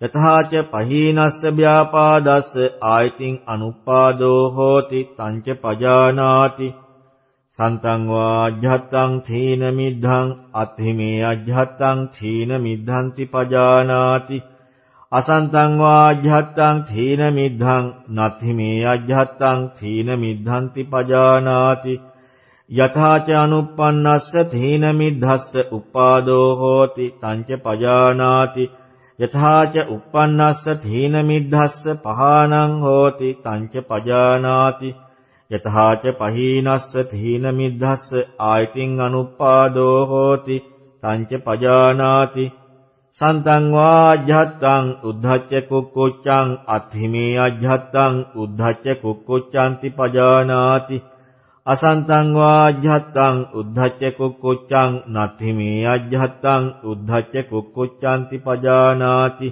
යථාච පහීනස්ස ව්‍යාපාදස්ස ආයතින් අනුපාදෝ හෝති තංච පජානාති. සන්තං වා අජ්ජත්තං තීන මිද්ධං අත්හිමේ අජ්ජත්තං තීන මිද්ධන්ති පජානාති. අසන්තං වා අජ්ජත්තං තීන මිද්ධං නත්හිමේ අජ්ජත්තං තීන මිද්ධන්ති පජානාති. යථාච අනුප්පන්නස්ස තීන මිද්ධස්ස උපාදෝ හෝති තංච පජානාති. යථාච uppannස්ස තීන මිද්ධස්ස පහානං හෝති තංච පජානාති. යතහාච පහීනස්ස තීන මිද්ධස්ස ආයතින් අනුපාදෝ හෝති තංච පජානාති. සන්තං වා අජ්ජත්තං උද්ධච්ච කුක්කුච්ඡං අත්හිමේ අජ්ජත්තං උද්ධච්ච කුක්කුච්ඡanti පජානාති. අසන්තං වා අජ්ජත්තං උද්ධච්ච කුක්කුච්ඡං නත්හිමේ අජ්ජත්තං උද්ධච්ච කුක්කුච්ඡanti පජානාති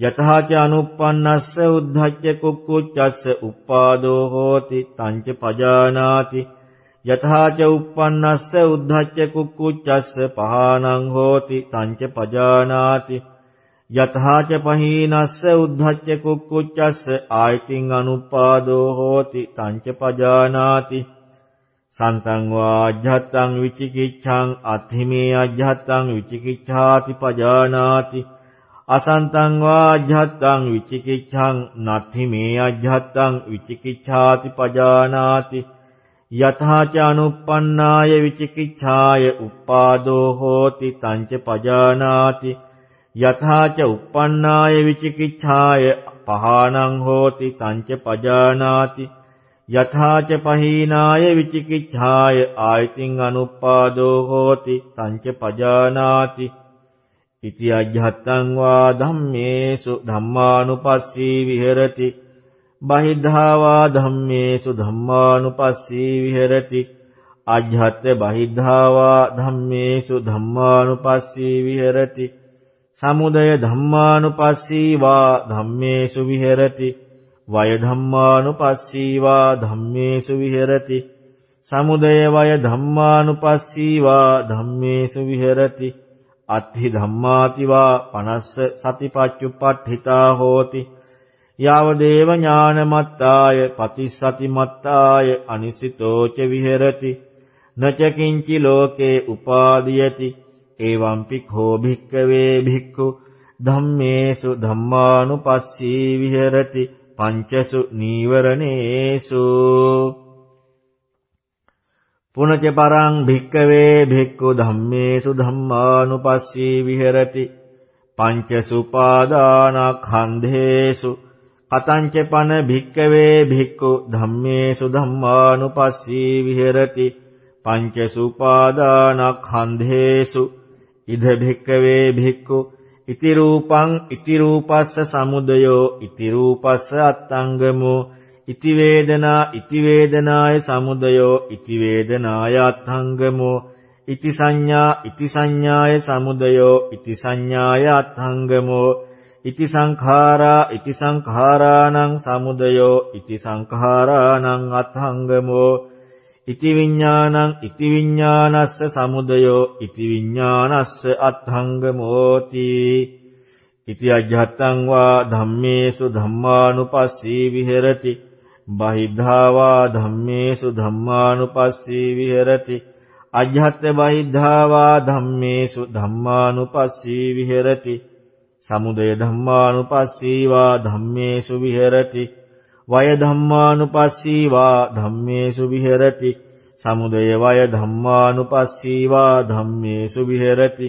යතහාච අනුප්පන්නස්ස උද්ධච්ච කුක්කුච්චස්ස උප්පාදෝ හෝති තංච පජානාති යතහාච උප්පන්නස්ස උද්ධච්ච කුක්කුච්චස්ස පහානං හෝති තංච පජානාති යතහාච පහීනස්ස උද්ධච්ච කුක්කුච්චස්ස ආයතින් අනුපාදෝ හෝති තංච පජානාති සන්තං වා අජ්ජත්තං විචිකිච්ඡං අත්හිමේ අජ්ජත්තං විචිකිච්ඡාති පජානාති අසන්තං වා අජ්ජත්තං විචිකිච්ඡං නත්ථි මේ අජ්ජත්තං විචිකිච්ඡාති පජානාති යතහාච අනුප්පන්නාය විචිකිච්ඡාය උප්පාදෝ හෝති තංච පජානාති යතහාච උප්පන්නාය විචිකිච්ඡාය පහානං හෝති තංච පජානාති යථාච පහීනාය විචිකිච්ඡාය ආයතින් අනුප්පාදෝ හෝති තංච පජානාති ඉති අජ්ජත්තං වා ධම්මේසු ධම්මානුපස්සී විහෙරති බහිද්ධා වා ධම්මේසු ධම්මානුපස්සී විහෙරති අජ්ජත්ත බහිද්ධා වා ධම්මේසු ධම්මානුපස්සී විහෙරති සමුදය ධම්මානුපස්සී වා ධම්මේසු විහෙරති වය ධම්මානුපස්සී වා ධම්මේසු විහෙරති. සමුදය වය ධම්මානුපස්සී වා ධම්මේසු විහෙරති. අත්හි ධම්මාතිවා පනස්ස සතිපච්චුප්පට්ඨිතා හෝති. යාවදේව ඥානමත්තාය පතිස්සතිමත්තාය අනිසිතෝච විහෙරති. නචකින්චි ලෝකේ උපාදීයති. එවම්පි කෝ භික්කවේ භික්ඛු. ධම්මේසු ධම්මානුපස්සී විහෙරති. පංචසු නීවරණේසු. පුනච පරං භික්කවේ භික්ඛු ධම්මේසු ධම්මානුපස්සී විහෙරති. පංච සුපාදානඛන්ධේසු කතංච පන භික්කවේ භික්ඛු ධම්මේසු ධම්මානුපස්සී විහෙරති. පංච සුපාදානඛන්ධේසු ඉද භික්කවේ භික්ඛු ඉති රූපං ඉති රූපස්ස සමුදයෝ ඉති රූපස්ස අත්තංගමෝ ඉති වේදනා ඉති වේදනාය සමුදයෝ ඉති වේදනාය අත්හංගමෝ ඉති සංඥා ඉති සංඥාය සමුදයෝ ඉති සංඥාය අත්හංගමෝ ඉති සංඛාරා ඉති සංඛාරාණං සමුදයෝ ඉති සංඛාරාණං අත්හංගමෝ ඉති විඥානං ඉති විඥානස්ස සමුදයෝ ඉති විඥානස්ස අත්හංගමෝති ඉති අජ්ජත්තං වා ධම්මේසු ධම්මානුපස්සී විහෙරති බහිද්ධාවා ධම්මේසු ධම්මානුපස්සී විහෙරති අජ්ජත් බහිද්ධාවා ධම්මේසු ධම්මානුපස්සී විහෙරති සමුදය ධම්මානුපස්සීවා ධම්මේසු විහෙරති වය ධම්මානුපස්සීවා ධම්මේසු විහෙරති. සමුදය වය ධම්මානුපස්සීවා ධම්මේසු විහෙරති.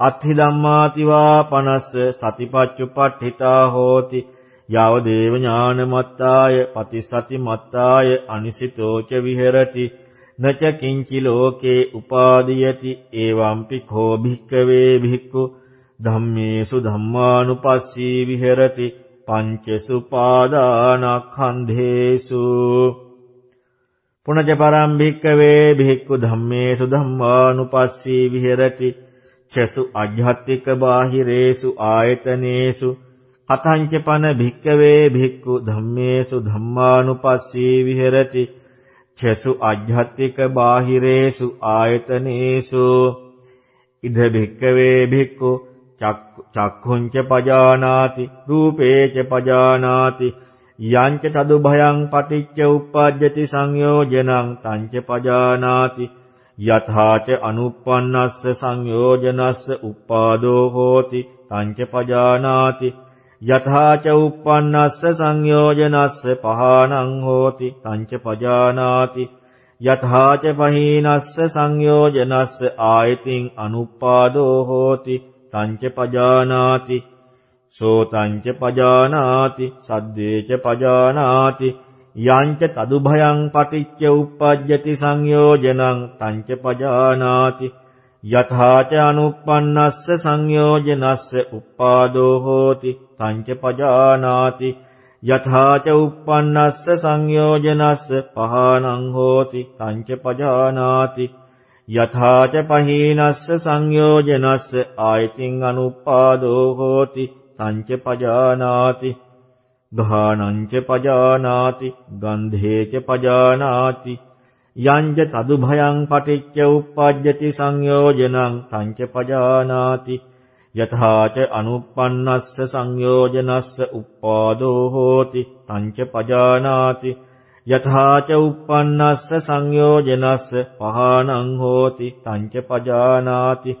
අත්ථි ධම්මාතිවා පනස්ස සතිපච්චුපට්ඨිතා හෝති. යව දේව ඥානමත්තාය පතිසති මත්තාය අනිසිතෝච විහෙරති. නච කිංචි ලෝකේ උපාදීයති. එවම්පි කෝ භික්කවේ භික්ඛු. ධම්මේසු ධම්මානුපස්සී විහෙරති. පංචසු පාදානක්ඛන්ධේසු පුනජ පරම් භික්කවේ භික්ඛු ධම්මේසු ධම්මානුපස්සී විහෙරති චසු අජ්ජත්තික බාහිරේසු ආයතනේසු කතංච පන භික්කවේ භික්ඛු ධම්මේසු ධම්මානුපස්සී විහෙරති චසු අජ්ජත්තික බාහිරේසු ආයතනේසු ඉද භික්කවේ භික්ඛු චක්ඛුංච පජානාති රූපේච පජානාති යංච තදු භයං පටිච්ච උප්පජ්ජති සංයෝජනං තංච පජානාති යථාච අනුප්පන්නස්ස සංයෝජනස්ස උප්පාදෝ හෝති තංච පජානාති යථාච උප්පන්නස්ස සංයෝජනස්ස පහානං හෝති තංච පජානාති යථාච පහීනස්ස සංයෝජනස්ස ආයතින් අනුප්පාදෝ හෝති තංච පජානාති. සෝතංච පජානාති සද්දේච පජානාති. යංච තදුභයං පටිච්ච උප්පජ්ජති සංයෝජනං තංච පජානාති. යථාච අනුප්පන්නස්ස සංයෝජනස්ස උප්පාදෝ හෝති. තංච පජානාති. යථාච උප්පන්නස්ස සංයෝජනස්ස පහානං හෝති. තංච පජානාති. යථාච පහීනස්ස සංයෝජනස්ස ආයතින් අනුප්පාදෝ හෝති තංච පජානාති ගානංච පජානාති ගන්ධේච පජානාති යංජ තදු භයං පටිච්ච උප්පජ්ජති සංයෝජනං තංච පජානාති යථාච අනුප්පන්නස්ස සංයෝජනස්ස උප්පාදෝ හෝති තංච පජානාති යථාච උප්පන්නස්ස සංයෝජනස්ස පහානං හෝති තංච පජානාති.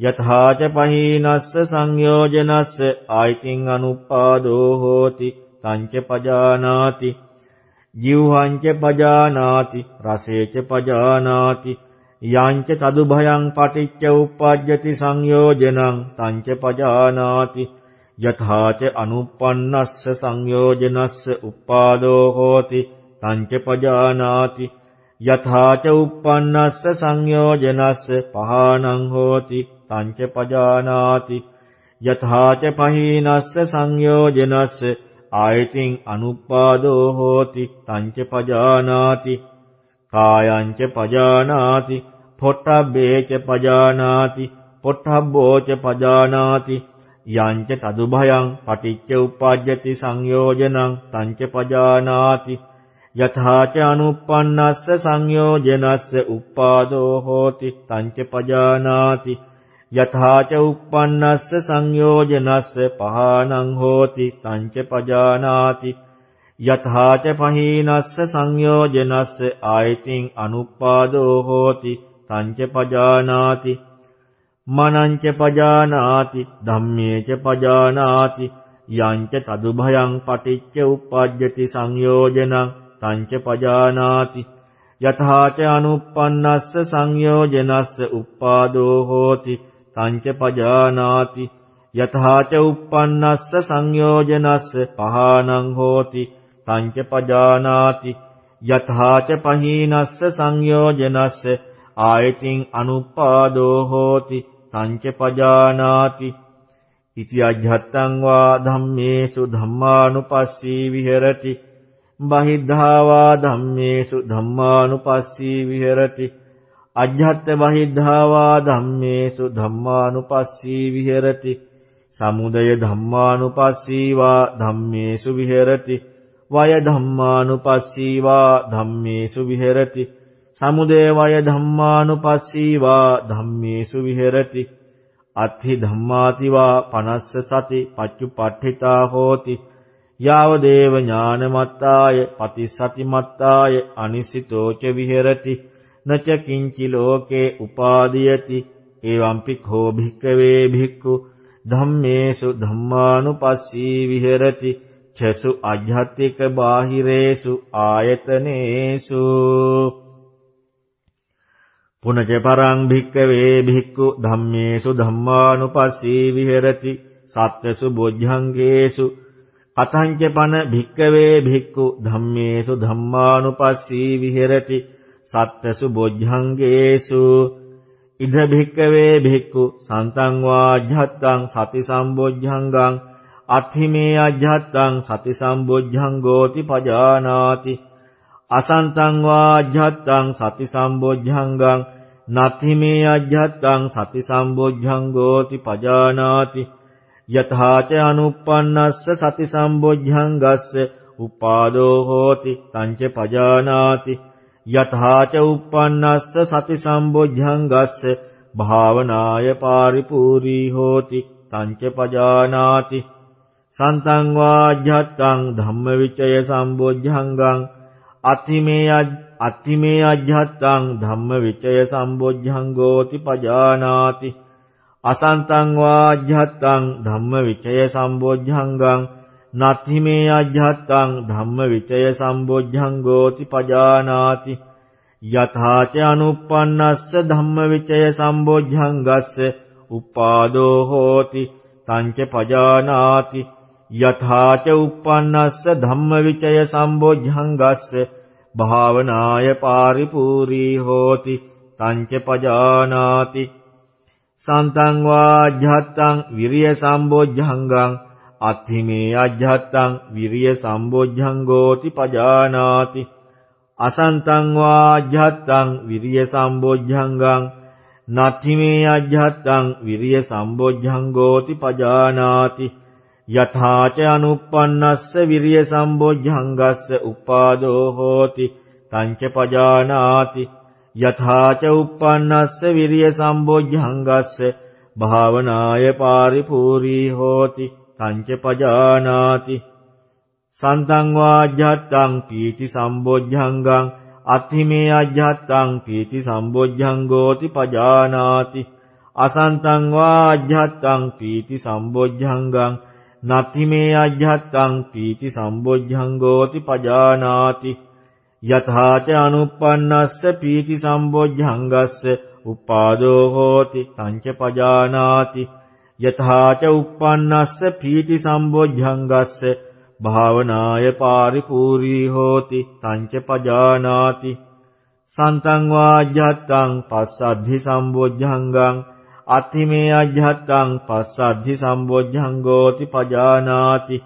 යථාච පහීනස්ස සංයෝජනස්ස ආයිතින් අනුප්පාදෝ හෝති තංච පජානාති. ජීවහංච පජානාති රසේච පජානාති. යංච තදු භයං පටිච්ච උප්පජ්ජති සංයෝජනං තංච පජානාති. යථාච අනුප්පන්නස්ස සංයෝජනස්ස උප්පාදෝ හෝති තංච පජානාති. යථාච uppannස්ස සංයෝජනස්ස පහානං හෝති. තංච පජානාති. යථාච පහීනස්ස සංයෝජනස්ස ආයතින් අනුපාදෝ හෝති. තංච පජානාති. කායංච පජානාති. පොට්ටබ්බේච පජානාති. පොට්ටබ්බෝච පජානාති. යංච තදුභයං පටිච්ච උප්පජ්ජති සංයෝජනං තංච පජානාති. යථාච අනුප්පන්නස්ස සංයෝජනස්ස උප්පාදෝ හෝති තංච පජානාති. යථාච උප්පන්නස්ස සංයෝජනස්ස පහානං හෝති තංච පජානාති. යථාච පහීනස්ස සංයෝජනස්ස ආයතින් අනුප්පාදෝ හෝති තංච පජානාති. මනංච පජානාති ධම්මේච පජානාති. යංච තදුභයං පටිච්ච උප්පජ්ජති සංයෝජනං. තංච පජානාති යථාච අනුප්පන්නස්ස සංයෝජනස්ස උප්පාදෝ හෝති තංච පජානාති යථාච උප්පන්නස්ස සංයෝජනස්ස පහානං හෝති තංච පජානාති යථාච පහීනස්ස සංයෝජනස්ස ආයතින් අනුප්පාදෝ හෝති තංච පජානාති ඉති අජ්ජත්තං වා ධම්මේසු ධම්මානුපස්සී විහෙරති බහිද්ධාවා ධම්මේසු ධම්මානුපස්සී විහෙරති. අජ්ජත් බහිද්ධාවා ධම්මේසු ධම්මානුපස්සී විහෙරති. සමුදය ධම්මානුපස්සීවා ධම්මේසු විහෙරති. වය ධම්මානුපස්සීවා ධම්මේසු විහෙරති. සමුදය වය ධම්මානුපස්සීවා ධම්මේසු විහෙරති. අත්ථි ධම්මාතිවා පනස්ස සති පච්චුපට්ඨිතා හෝති. යාව දේව ඥානමත්තාය පතිසතිමත්තාය අනිසිතෝච විහෙරති. නච කිංචි ලෝකේ උපාදීයති. එවම්පි කෝ භික්කවේ භික්ඛු. ධම්මේසු ධම්මානුපස්සී විහෙරති. චසු අජ්ජත්තික බාහිරේසු ආයතනේසු. පුනච පරං භික්කවේ භික්ඛු. ධම්මේසු ධම්මානුපස්සී විහෙරති. සත්‍යසු බොද්ධංගේසු කතංච පන භික්කවේ භික්ඛු ධම්මේසු ධම්මානුපස්සී විහෙරති සත්‍යසු බොද්ධංගේසු ඉද භික්කවේ භික්ඛු සන්තං වාජ්ජත්තං සති සම්බොද්ධංගං අත්ථිමේ අජ්ජත්තං සති සම්බොද්ධංගෝති පජානාති. අසන්තං වාජ්ජත්තං සති සම්බොද්ධංගං නත්ථිමේ අජ්ජත්තං සති සම්බොද්ධංගෝති පජානාති. යතහාච අනුප්පන්නස්ස සති සම්බොද්ධංගස්ස උපාදෝ හෝති තංච පජානාති. යතහාච උප්පන්නස්ස සති සම්බොජ්ජංගස්ස භාවනාය පාරිපූරී හෝති තංච පජානාති. සන්තං වාජ්ජත්තං ධම්මවිචය සම්බොජ්ජංගං අතිමේ අතිමේ අජ්ජත්තං ධම්මවිචය සම්බොජ්ජංගෝති පජානාති. අසන්තං වාජ්ජත්තං ධම්මවිචය සම්බොජ්ජංගං නත්හි මේ අජ්ජත්තං ධම්ම විචය සම්බොජ්ජංගෝති පජානාති යථාච අනුප්පන්නස්ස ධම්ම විචය සම්බොජ්ජංගස්ස උපාදෝ හෝති තංච පජානාති යථාච උප්පන්නස්ස ධම්ම විචය සම්බොජ්ජංගස්ස භාවනාය පාරිපූරී හෝති තංච පජානාති සන්තං වාජ්ජත්තං විරිය සම්බොජ්ජංගං අත්ථිමේ අජ්ජත්තං විරිය සම්බොජ්ජංගෝති පජානාති අසන්තං වා අජ්ජත්තං විරිය සම්බොජ්ජංගං නත්ථිමේ අජ්ජත්තං විරිය සම්බොජ්ජංගෝති පජානාති යථාච අනුප්පන්නස්ස විරිය සම්බොජ්ජංගස්ස උපාදෝ හෝති තංච පජානාති යථාච උප්පන්නස්ස විරිය සම්බොජ්ජංගස්ස භාවනාය පාරිපූරී හෝති තංච පජානාති. සන්තං වාජ්ජත්තං පීති සම්බොජ්ජංගං අත්ථිමේ අජ්ජත්තං පීති සම්බොජ්ජංගෝති පජානාති. අසන්තං වාජ්ජත්තං පීති සම්බොජ්ජංගං නත්ථිමේ අජ්ජත්තං පීති සම්බොජ්ජංගෝති පජානාති. යථාච අනුප්පන්නස්ස පීති සම්බොජ්ජංගස්ස උපාදෝ හෝති තංච පජානාති. යථාච uppannස්ස පීති සම්බොජ්ජංගස්ස භාවනාය පාරිපූර්ී හෝති තංච පජානාති. සන්තං වාජ්ජත්තං පස්සද්ධි සම්බොජ්ජංගං අත්ථිමේ අජ්ජත්තං පස්සද්ධි සම්බොජ්ජංගෝති පජානාති.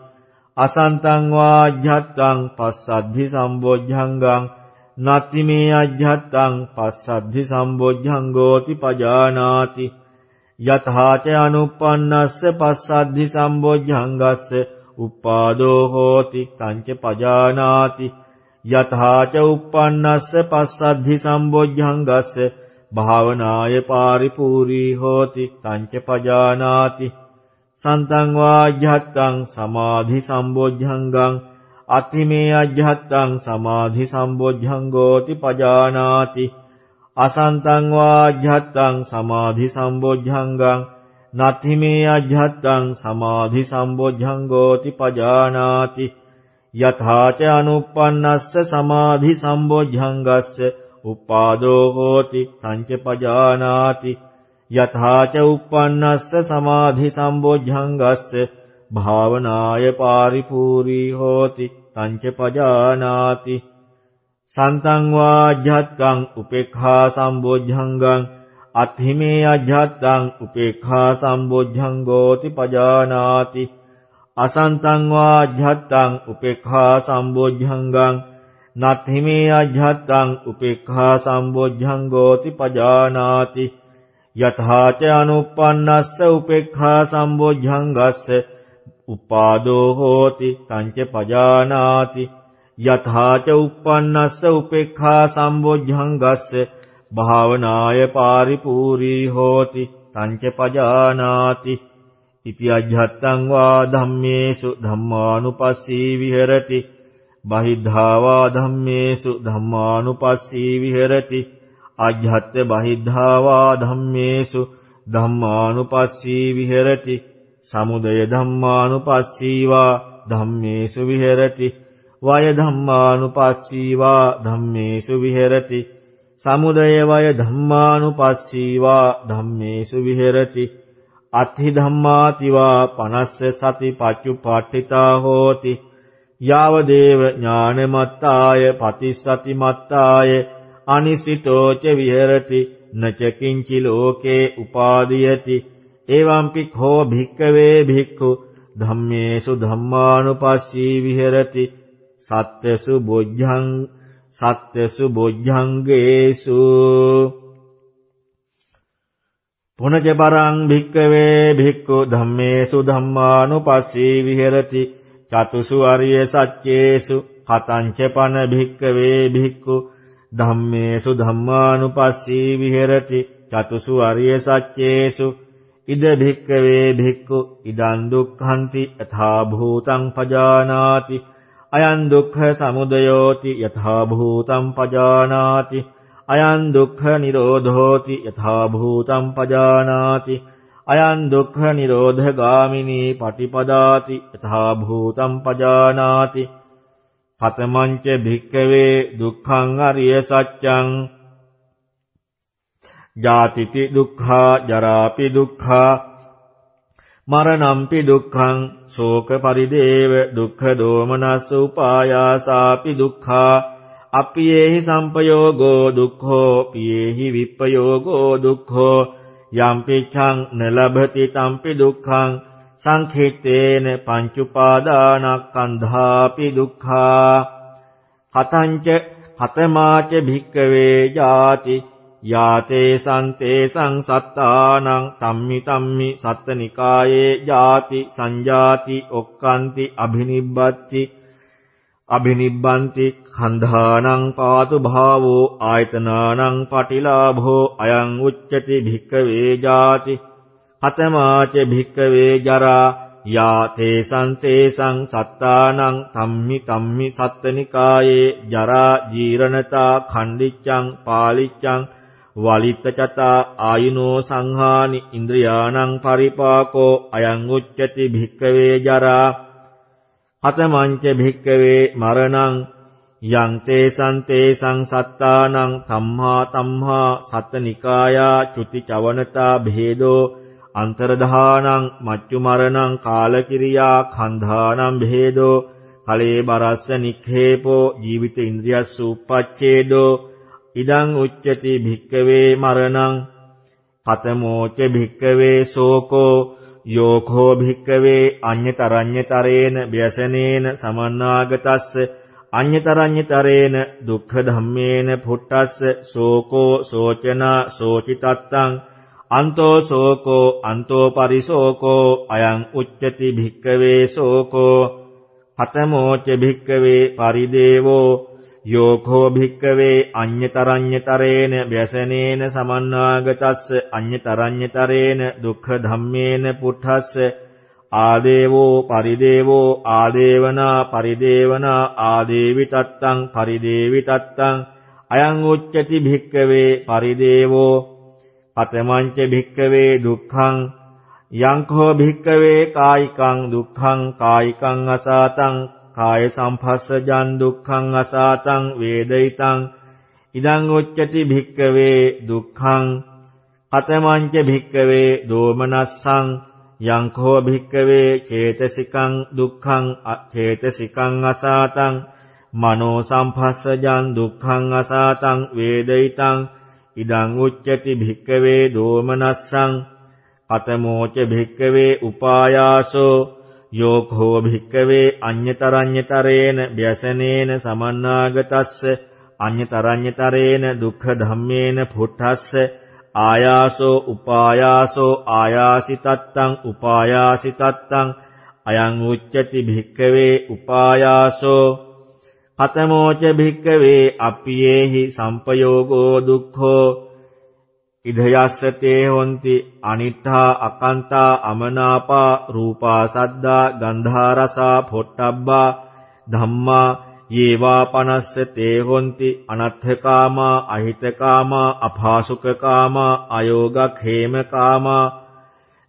අසන්තං වාජ්ජත්තං පස්සද්ධි සම්බොජ්ජංගං නත්තිමේ අජ්ජත්තං පස්සද්ධි සම්බොජ්ජංගෝති පජානාති යතහාච අනුප්පන්නස්ස පස්සද්ධි සම්බොජ්ජංගස්ස උපාදෝ හෝති තංච පජානාති යතහාච උප්පන්නස්ස පස්සද්ධි සම්බොජ්ජංගස්ස භාවනාය පාරිපූරී හෝති තංච පජානාති සන්තං වාජ්ජත්තං සමාධි සම්බොජ්ජංගං අතිමේ අජ්ජත්තං සමාධි සම්බොජ්ජංගෝති පජානාති අසන්තං වාජ්ජත්තං සමාධි සම්බොජ්ජංගං නත්ථිමේ අජ්ජත්තං සමාධි සම්බොජ්ජංගෝති පජානාති යථාච අනුප්පන්නස්ස සමාධි සම්බොජ්ජංගස්ස උපාදෝ හෝති තංච පජානාති යථාච uppannස්ස සමාධි සම්බොජ්ජංගස්ස භාවනාය පාරිපූර්ී හෝති තංච පජානාති. සන්තං වාජ්ජත්තං උපේක්ඛා සම්බොජ්ජංගං අත්හිමේ අජ්ජත්තං උපේක්ඛා සම්බොජ්ජංගෝති පජානාති. අසන්තං වාජ්ජත්තං උපේක්ඛා සම්බොජ්ජංගං නත්හිමේ අජ්ජත්තං උපේක්ඛා සම්බොජ්ජංගෝති පජානාති. යතහාච අනුප්පන්නස්ස උපේක්ඛා සම්බොජ්ජංගස්ස උපාදෝ හෝති තංච පජානාති යථාච uppannස්ස උපේක්ඛා සම්බොජ්ජංගස්ස භාවනාය පාරිපූර්ී හෝති තංච පජානාති ඉති අජ්ජත්තං වා ධම්මේසු ධම්මානුපස්සී විහෙරති බහිද්ධා වා ධම්මේසු ධම්මානුපස්සී විහෙරති අජ්ජත්ත බහිද්ධා වා ධම්මේසු ධම්මානුපස්සී විහෙරති. සමුදය ධම්මානුපස්සී වා ධම්මේසු විහෙරති. වය ධම්මානුපස්සීවා ධම්මේසු විහෙරති. සමුදය වය ධම්මානුපස්සීවා ධම්මේසු විහෙරති. අත්හි ධම්මාතිවා පනස්ස සති පච්චුපට්ඨිතා හෝති. යාව දේව ඥානමත්තාය පතිස්සති මත්තාය අනිසිතෝච විහෙරති නච කිංචි ලෝකේ උපාදීයති. එවම්පි කෝ භික්කවේ භික්ඛු ධම්මේසු ධම්මානුපස්සී විහෙරති. සත්‍යසු බොජ්ජං සත්‍යසු බොජ්ජංගේසු. පුනජ පරං භික්කවේ භික්ඛු ධම්මේසු ධම්මානුපස්සී විහෙරති. චතුසු අරිය සත්‍යේසු කතංච පන භික්කවේ භික්ඛු ධම්මේසු ධම්මානුපස්සී විහෙරති. චතුසු අරිය සත්‍යේසු ඉද භික්කවේ භික්ඛු ඉදං දුක්ඛන්ති යථා භූතං පජානාති. අයං දුක්ඛ සමුදයෝති යථා භූතං පජානාති. අයං දුක්ඛ නිරෝධෝති යථා භූතං පජානාති. අයං දුක්ඛ නිරෝධ ගාමිනී පටිපදාති යථා භූතං පජානාති. පතමංච භික්කවේ දුක්ඛං අරිය සත්‍යං ජාතිති දුක්ඛා ජරාපි දුක්ඛා මරණම්පි දුක්ඛං ශෝක පරිදේව දුක්ඛ දෝමනස්ස උපායාසාපි දුක්ඛා අප්පියේහි සම්පයෝගෝ දුක්ඛෝ පියේහි විප්පයෝගෝ දුක්ඛෝ යම්පිච්ඡං නලභති තම්පි දුක්ඛං සංඛේතේන පංච උපාදානස්කන්ධාපි දුක්ඛා කතංච කතමාච භික්කවේ ජාති යාතේ සන්තේ සංසත්තානං තම්මි තම්මි සත්තනිකායේ ජාති සංජාති ඔක්කාන්ති අභිනිබ්බත්ති අභිනිබ්බන්ති කන්ධානං පාතු භාවෝ ආයතනානං පටිලාභෝ අයං උච්චති භික්කවේ ජාති කතමාච භික්කවේ ජරා යා තේසං තේසං සත්තානං තම්මි තම්මි සත්තනිකායේ ජරා ජීරණතා khණ්ඩිච්ඡං පාලිච්ඡං වලිත්තචතා ආයුනෝ සංහානි ඉන්ද්‍රියාණං පරිපාකෝ අයං උච්චති භික්කවේ ජරා හතමංච භික්කවේ මරණං යං තේසං තේසං සත්තානං සම්හා තම්හා සත්තනිකායා චුති චවනතා භේදෝ අන්තරධානං මච්චු මරණං කාලකිරියා කන්ධානම් භේදෝ කලේ බරස්ස නික්ඛේපෝ ජීවිත ඉන්ද්‍රියස් උපච්ඡේදෝ ඉදං උච්චති භික්කවේ මරණං පතමෝච භික්කවේ සෝකෝ යෝකෝ භික්කවේ අඤ්‍යතරඤ්‍යතරේන ව්‍යසනේන සමන්නාගතස්ස අඤ්‍යතරඤ්‍යතරේන දුක්ඛ ධම්මේන පුට්ටස්ස සෝකෝ සෝචනා සෝචිතත්තං අන්තෝ සෝකෝ අන්තෝ පරිසෝකෝ අයං උච්චති භික්කවේ සෝකෝ පතමෝච භික්කවේ පරිදේවෝ යෝකෝ භික්කවේ අඤ්‍යතරඤ්‍යතරේන ව්‍යසනේන සමන්නාගතස්ස අඤ්‍යතරඤ්‍යතරේන දුක්ඛ ධම්මේන පුට්ඨස්ස ආදේවෝ පරිදේවෝ ආදේවනා පරිදේවනා ආදේවි තත්තං පරිදේවි තත්තං අයං උච්චති භික්කවේ පරිදේවෝ පතමංච භික්කවේ දුක්ඛං යංකෝ භික්කවේ කායිකං දුක්ඛං කායිකං අසාතං කාය සම්පස්සජං දුක්ඛං අසාතං වේදිතං. ඉදං උච්චති භික්කවේ දුක්ඛං පතමංච භික්කවේ දෝමනස්සං යංකෝ භික්කවේ චේතසිකං දුක්ඛං චේතසිකං අසාතං. මනෝ සම්පස්සජං දුක්ඛං අසාතං වේදිතං. ඉදං උච්චති භික්කවේ දෝමනස්සං අතමෝච භික්කවේ උපායාසෝ යෝඛෝ භික්කවේ අඤ්‍යතරඤ්‍යතරේන ව්‍යසනේන සමන්නාගතස්ස අඤ්‍යතරඤ්‍යතරේන දුක්ඛ ධම්මේන පුට්ඨස්ස ආයාසෝ උපායාසෝ ආයාසිතත්තං උපායාසිතත්තං අයං උච්චති භික්කවේ උපායාසෝ අතමෝච භික්කවේ අප්පියේහි සම්පයෝගෝ දුක්ඛෝ ඉදයස්සතේ හොಂತಿ අනිත්තා අකන්තා අමනාපා රූපා සද්දා ගන්ධා රසා පොට්ටබ්බා ධම්මා යේවා පනස්සතේ හොಂತಿ අනත්ථකාමා අහිතකාමා අපාසුකකාමා අයෝගඛේමකාමා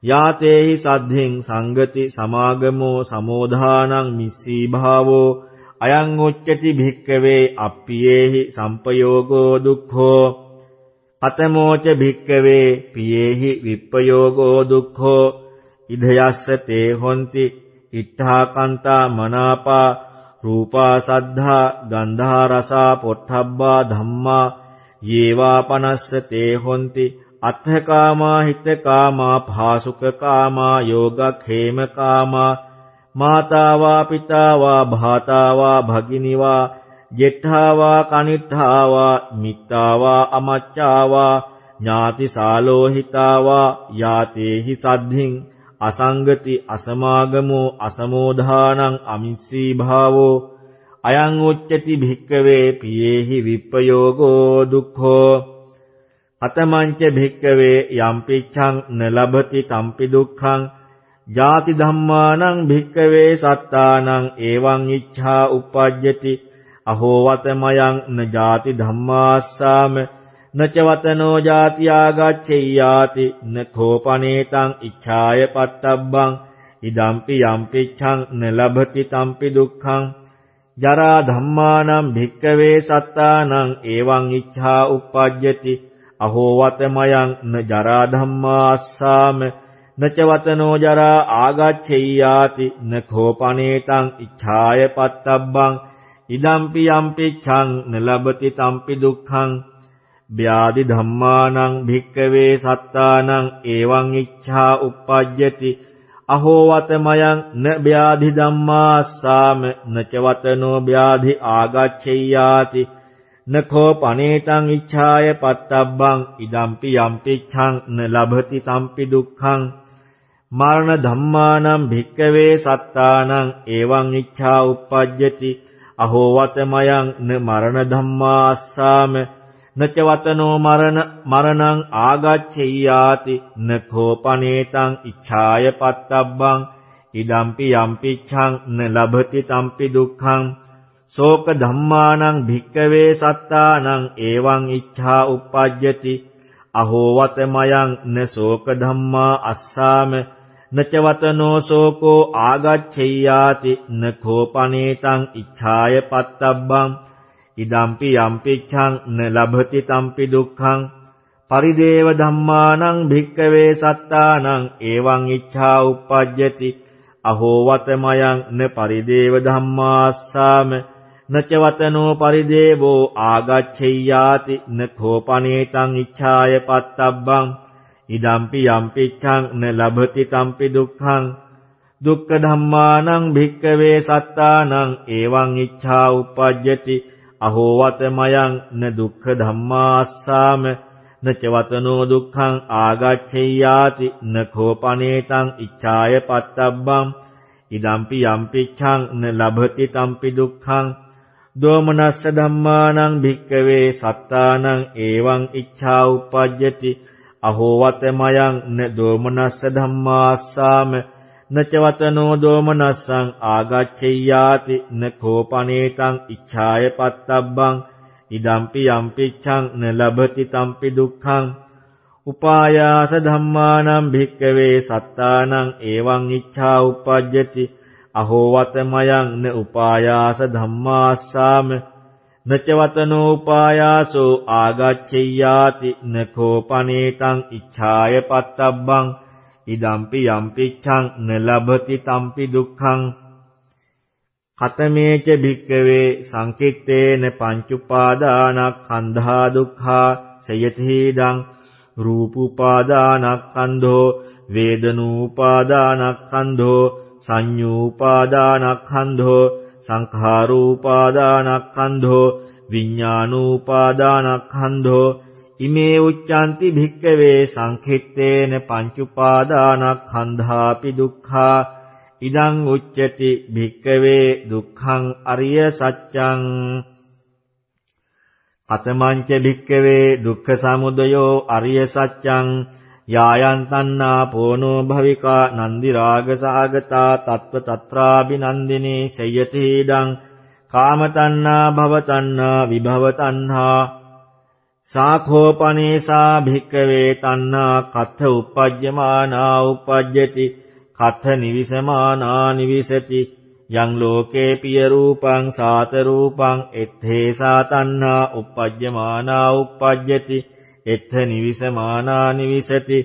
යාතේහි සද්ධින් සංගති සමාගමෝ සමෝධානං මිස්සී භාවෝ අයං උච්චති භික්කවේ අප්පියේහි සම්පයෝගෝ දුක්ඛෝ. අතමෝච භික්කවේ පියේහි විප්පයෝගෝ දුක්ඛෝ. ඉදයස්ස තේ හොಂತಿ ඉත්තාකන්තා මනාපා රූපා සද්ධා ගන්ධා රසා පොට්ටබ්බා ධම්මා. යේවා පනස්ස තේ හොಂತಿ අත්ථකාමා හිතකාමා භාසුකකාමා යෝගක්ඛේමකාමා මාතාවා පිතාවා භාතාවා භගිනිවා ජෙට්ඨාවා කනිට්ඨාවා මිත්තාවා අමච්චාවා ඥාති සාලෝහිතාවා යාතේහි සද්ධින් අසංගති අසමාගමෝ අසමෝධානං අමිස්සී භාවෝ අයං උච්චති භික්කවේ පියේහි විප්පයෝගෝ දුක්ඛෝ අතමංච භික්කවේ යම්පිච්ඡං නලබති තම්පි දුක්ඛං ජාති ධම්මානං භික්කවේ සත්තානං එවං ඉච්ඡා uppajjati අහෝ වතමයන් න ජාති ධම්මාස්සාම නච වතනෝ ජාති ආගච්ඡෙය්‍යාති න කෝපනේතං ඉච්ඡාය පත්තබ්බං ඉදම්පි යම්පිච්ඡං න ලබති තම්පි දුක්ඛං. ජරා ධම්මානං භික්කවේ සත්තානං එවං ඉච්ඡා uppajjati අහෝ වතමයන් න ජරා ධම්මාස්සාම නච වතනෝ ජරා ආගච්ඡෙය්‍යාති න කෝපනේතං ඉච්ඡාය පත්තබ්බං ඉදම්පි යම්පිච්ඡං නලබති තම්පි දුක්ඛං ව්‍යාධි ධම්මානං භික්කවේ සත්තානං එවං ඉච්ඡා uppajjati අහෝ වතමයන් න ව්‍යාධි ධම්මාස්සාම නච වතනෝ ව්‍යාධි ආගච්ඡෙය්‍යාති නඛෝ පනේතං ඉච්ඡාය පත්තබ්බං ඉදම්පි යම්පිච්ඡං න ලබති තම්පි දුක්ඛං මරණ ධම්මානම් භික්කවේ සත්තානං එවං ඉච්ඡා uppajjati අහෝ වතමයන් න මරණ ධම්මා අස්සාම. නච වතනෝ මරණ මරණං ආගච්ඡෙය්‍යාති. නඛෝ පනේතං ඉච්ඡාය පත්තබ්බං. ඉදම්පි යම්පිච්ඡං න ලබති තම්පි දුක්ඛං. ශෝක ධම්මානං භික්කවේ සත්තානං එවං ඉච්ඡා uppajjati අහෝ වතමයන් න ශෝක ධම්මා අස්සාම. නච වතනෝ සෝකෝ ආගච්ඡෙය්‍යාති නඛෝ පනේතං ඉච්ඡාය පත්තබ්බං ඉදම්පි යම්පිච්ඡං න ලබති තම්පි දුක්ඛං පරිදේව ධම්මානං භික්කවේ සත්තානං එවං ඉච්ඡා uppajjati අහෝ වතමයන් න පරිදේව ධම්මාස්සාම නච වතනෝ පරිදේවෝ ආගච්ඡෙය්‍යාති නඛෝ පනේතං ඉච්ඡාය පත්තබ්බං ඉදම්පි යම්පිච්ඡං න ලබති තම්පි දුක්ඛං. දුක්ඛ ධම්මානං භික්කවේ සත්තානං. එවං ඉච්ඡා uppajjati අහෝ වතමයන් න දුක්ඛ ධම්මාස්සාම. නච වතනෝ දුක්ඛං ආගච්ඡෙය්‍යාති. නඛෝ පනේතං ඉච්ඡාය පත්තබ්බං. ඉදම්පි යම්පිච්ඡං න ලබති තම්පි දුක්ඛං. දෝමනස්ස ධම්මානං භික්කවේ සත්තානං. එවං ඉච්ඡා uppajjati අහෝ වතමයන් න දෝමනස්ස ධම්මාස්සාම නච වතනෝ දෝමනස්සං ආගච්ඡෙය්‍යාති න කෝපනේතං ඉච්ඡාය පත්තබ්බං ඉදම්පි යම්පිච්ඡං න ලබති තම්පි දුක්ඛං. උපායාස ධම්මානම් භික්කවේ සත්තානං එවං ඉච්ඡා uppajjati අහෝ වතමයන් න උපායාස ධම්මාස්සාම නච වතනෝ උපායාසෝ ආගච්ඡෙය්‍යාති නකෝ පනේතං ඉච්ඡාය පත්තබ්බං ඉදම්පි යම්පිච්ඡං නලබති තම්පි දුක්ඛං කතමේච භික්කවේ සංකිට්ඨේන පංචුපාදානක්ඛන්ධා දුක්ඛා සයතිදං රූපුපාදානක්ඛන්ධෝ වේදනූපාදානක්ඛන්ධෝ සංඤූපාදානක්ඛන්ධෝ සංඛාරූපාදානක්ඛන්ධෝ විඥානූපාදානක්ඛන්ධෝ ඉමේ උච්ඡanti භික්කවේ සංඛිත්තේන පංච උපාදානක්ඛන්ධාපි දුක්ඛා ඉදං උච්චති භික්කවේ දුක්ඛං අරිය සත්‍යං අතමංච භික්කවේ දුක්ඛ සමුදයෝ අරිය සත්‍යං යායන් තන්නා පෝනෝ භවිකා නන්දි රාග සාගතා තත්ව తත්‍රාබිනන්දිනේ සයති ඉදං කාම තණ්හා භව තණ්හා විභව තණ්හා සාඛෝපනේසා භික්කවේ තණ්හා කත්ථ uppajjamaana uppajjati කත්ථ නිවිසමානා නිවිසති යං ලෝකේ පිය රූපං සාත රූපං එත්තේසා තණ්හා uppajjamaana uppajjati එත්ථ නිවිසමානා නිවිසති.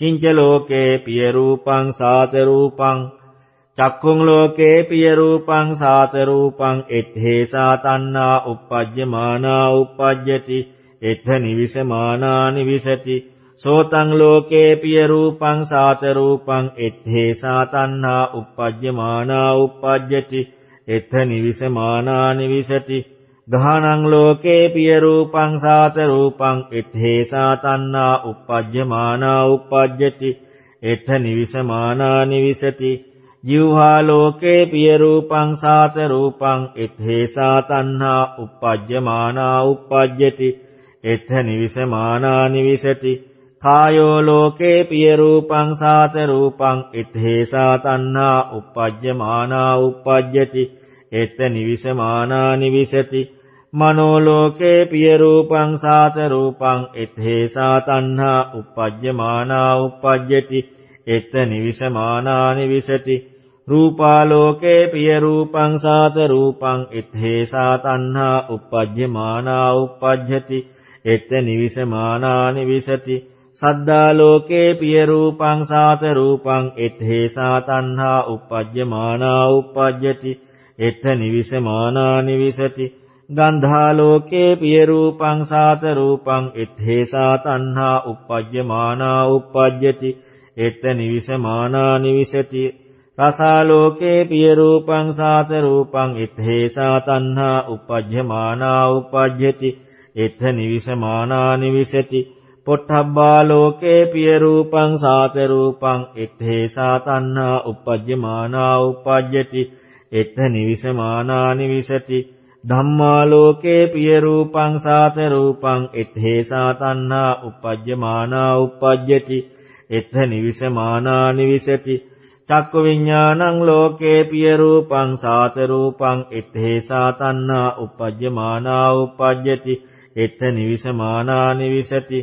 කිංච ලෝකේ පිය රූපං සාත රූපං චක්කුං ලෝකේ පිය රූපං සාත රූපං එත්තේසා තණ්හා uppajjamaana uppajjati. එත්ථ නිවිසමානා නිවිසති. සෝතං ලෝකේ පිය රූපං සාත රූපං එත්තේසා තණ්හා uppajjamaana uppajjati. එත්ථ නිවිසමානා නිවිසති. ගානං ලෝකේ පිය රූපං සාත රූපං එත්තේසා තණ්හා uppajjamaana uppajjati එත්ථ නිවිසමානා නිවිසති ජීවහා ලෝකේ පිය රූපං සාත රූපං එත්තේසා තණ්හා uppajjamaana uppajjati එත්ථ නිවිසමානා නිවිසති කායෝ ලෝකේ පිය රූපං සාත රූපං එත්තේසා තණ්හා uppajjamaana uppajjati එත්ථ නිවිසමානා නිවිසති. මනෝ ලෝකේ පිය රූපං සාත රූපං එත්තේසා තණ්හා uppajjamaana uppajjati එත්ථ නිවිසමානා නිවිසති. රූපාලෝකේ පිය රූපං සාත රූපං එත්තේසා තණ්හා uppajjamaana uppajjati එත්ත නිවිසමානා නිවිසති. සද්දාලෝකේ පිය රූපං සාත රූපං එත්තේසා තණ්හා uppajjamaana uppajjati එත්ත නිවිසමානා නිවිසති. ගන්ධාලෝකේ පිය රූපං සාත රූපං එත්තේසා තණ්හා uppajjamaana uppajjati එත්ත නිවිසමානා නිවිසති. රසාලෝකේ පිය රූපං සාත රූපං ඉත්තේසා තණ්හා uppajjamaana uppajjati එත්ථ නිවිසමානා නිවිසති. පොට්ටබ්බා ලෝකේ පිය රූපං සාත රූපං ඉත්තේසා තණ්හා uppajjamaana uppajjati එත්ථ නිවිසමානා නිවිසති ධම්මා ලෝකේ පිය රූපං සාත රූපං ඉත්තේසා තණ්හා uppajjamaana uppajjati එත්ථ නිවිසමානා නිවිසති චක්ක විඥානං ලෝකේ පිය රූපං සාත රූපං එත්තේසා තණ්හා uppajjamaana uppajjati එත්ත නිවිසමානා නිවිසති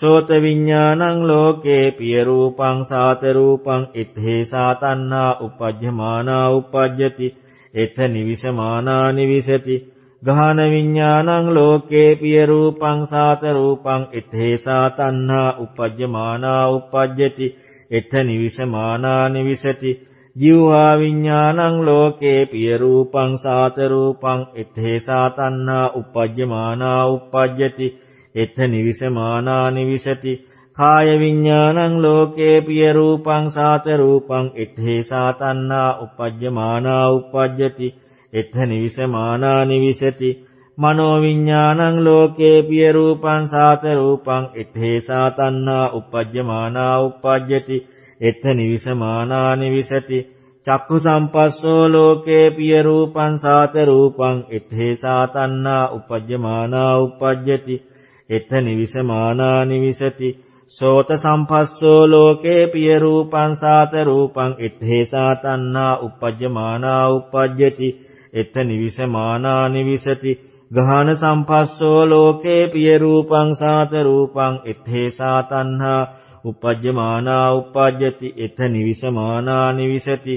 සෝත විඥානං ලෝකේ පිය රූපං සාත රූපං එත්තේසා තණ්හා uppajjamaana uppajjati එත්ත නිවිසමානා නිවිසති. ගාහන විඥානං ලෝකේ පිය රූපං සාත රූපං එත්තේසා තණ්හා uppajjamaana uppajjati එත නිවිසමානා නිවිසති. ජීවහා විඥානං ලෝකේ පිය රූපං සාත රූපං එත්තේසා තණ්හා uppajjamaana uppajjati එත නිවිසමානා නිවිසති. කාය විඥානං ලෝකේ පිය රූපං සාත රූපං එත්තේසා තණ්හා uppajjamaana uppajjati එත නිවිසමානා නිවිසති. මනෝ විඥානං ලෝකේ පිය රූපං සාත රූපං එත්තේසා තණ්හා uppajjamaana uppajjati එත්ථ නිවිසමානා නිවිසති. චක්ඛු සම්පස්සෝ ලෝකේ පිය රූපං සාත රූපං එත්තේසා තණ්හා uppajjamaana uppajjati එත්ථ නිවිසමානා නිවිසති. සෝත සම්පස්සෝ ලෝකේ පිය රූපං සාත රූපං එත්තේසා තණ්හා uppajjamaana uppajjati එත්ථ නිවිසමානා නිවිසති. ගාහන සම්පස්සෝ ලෝකේ පිය රූපං සාත රූපං එත්තේසා තණ්හා uppajjamaana uppajjati එත නිවිසමානා නිවිසති.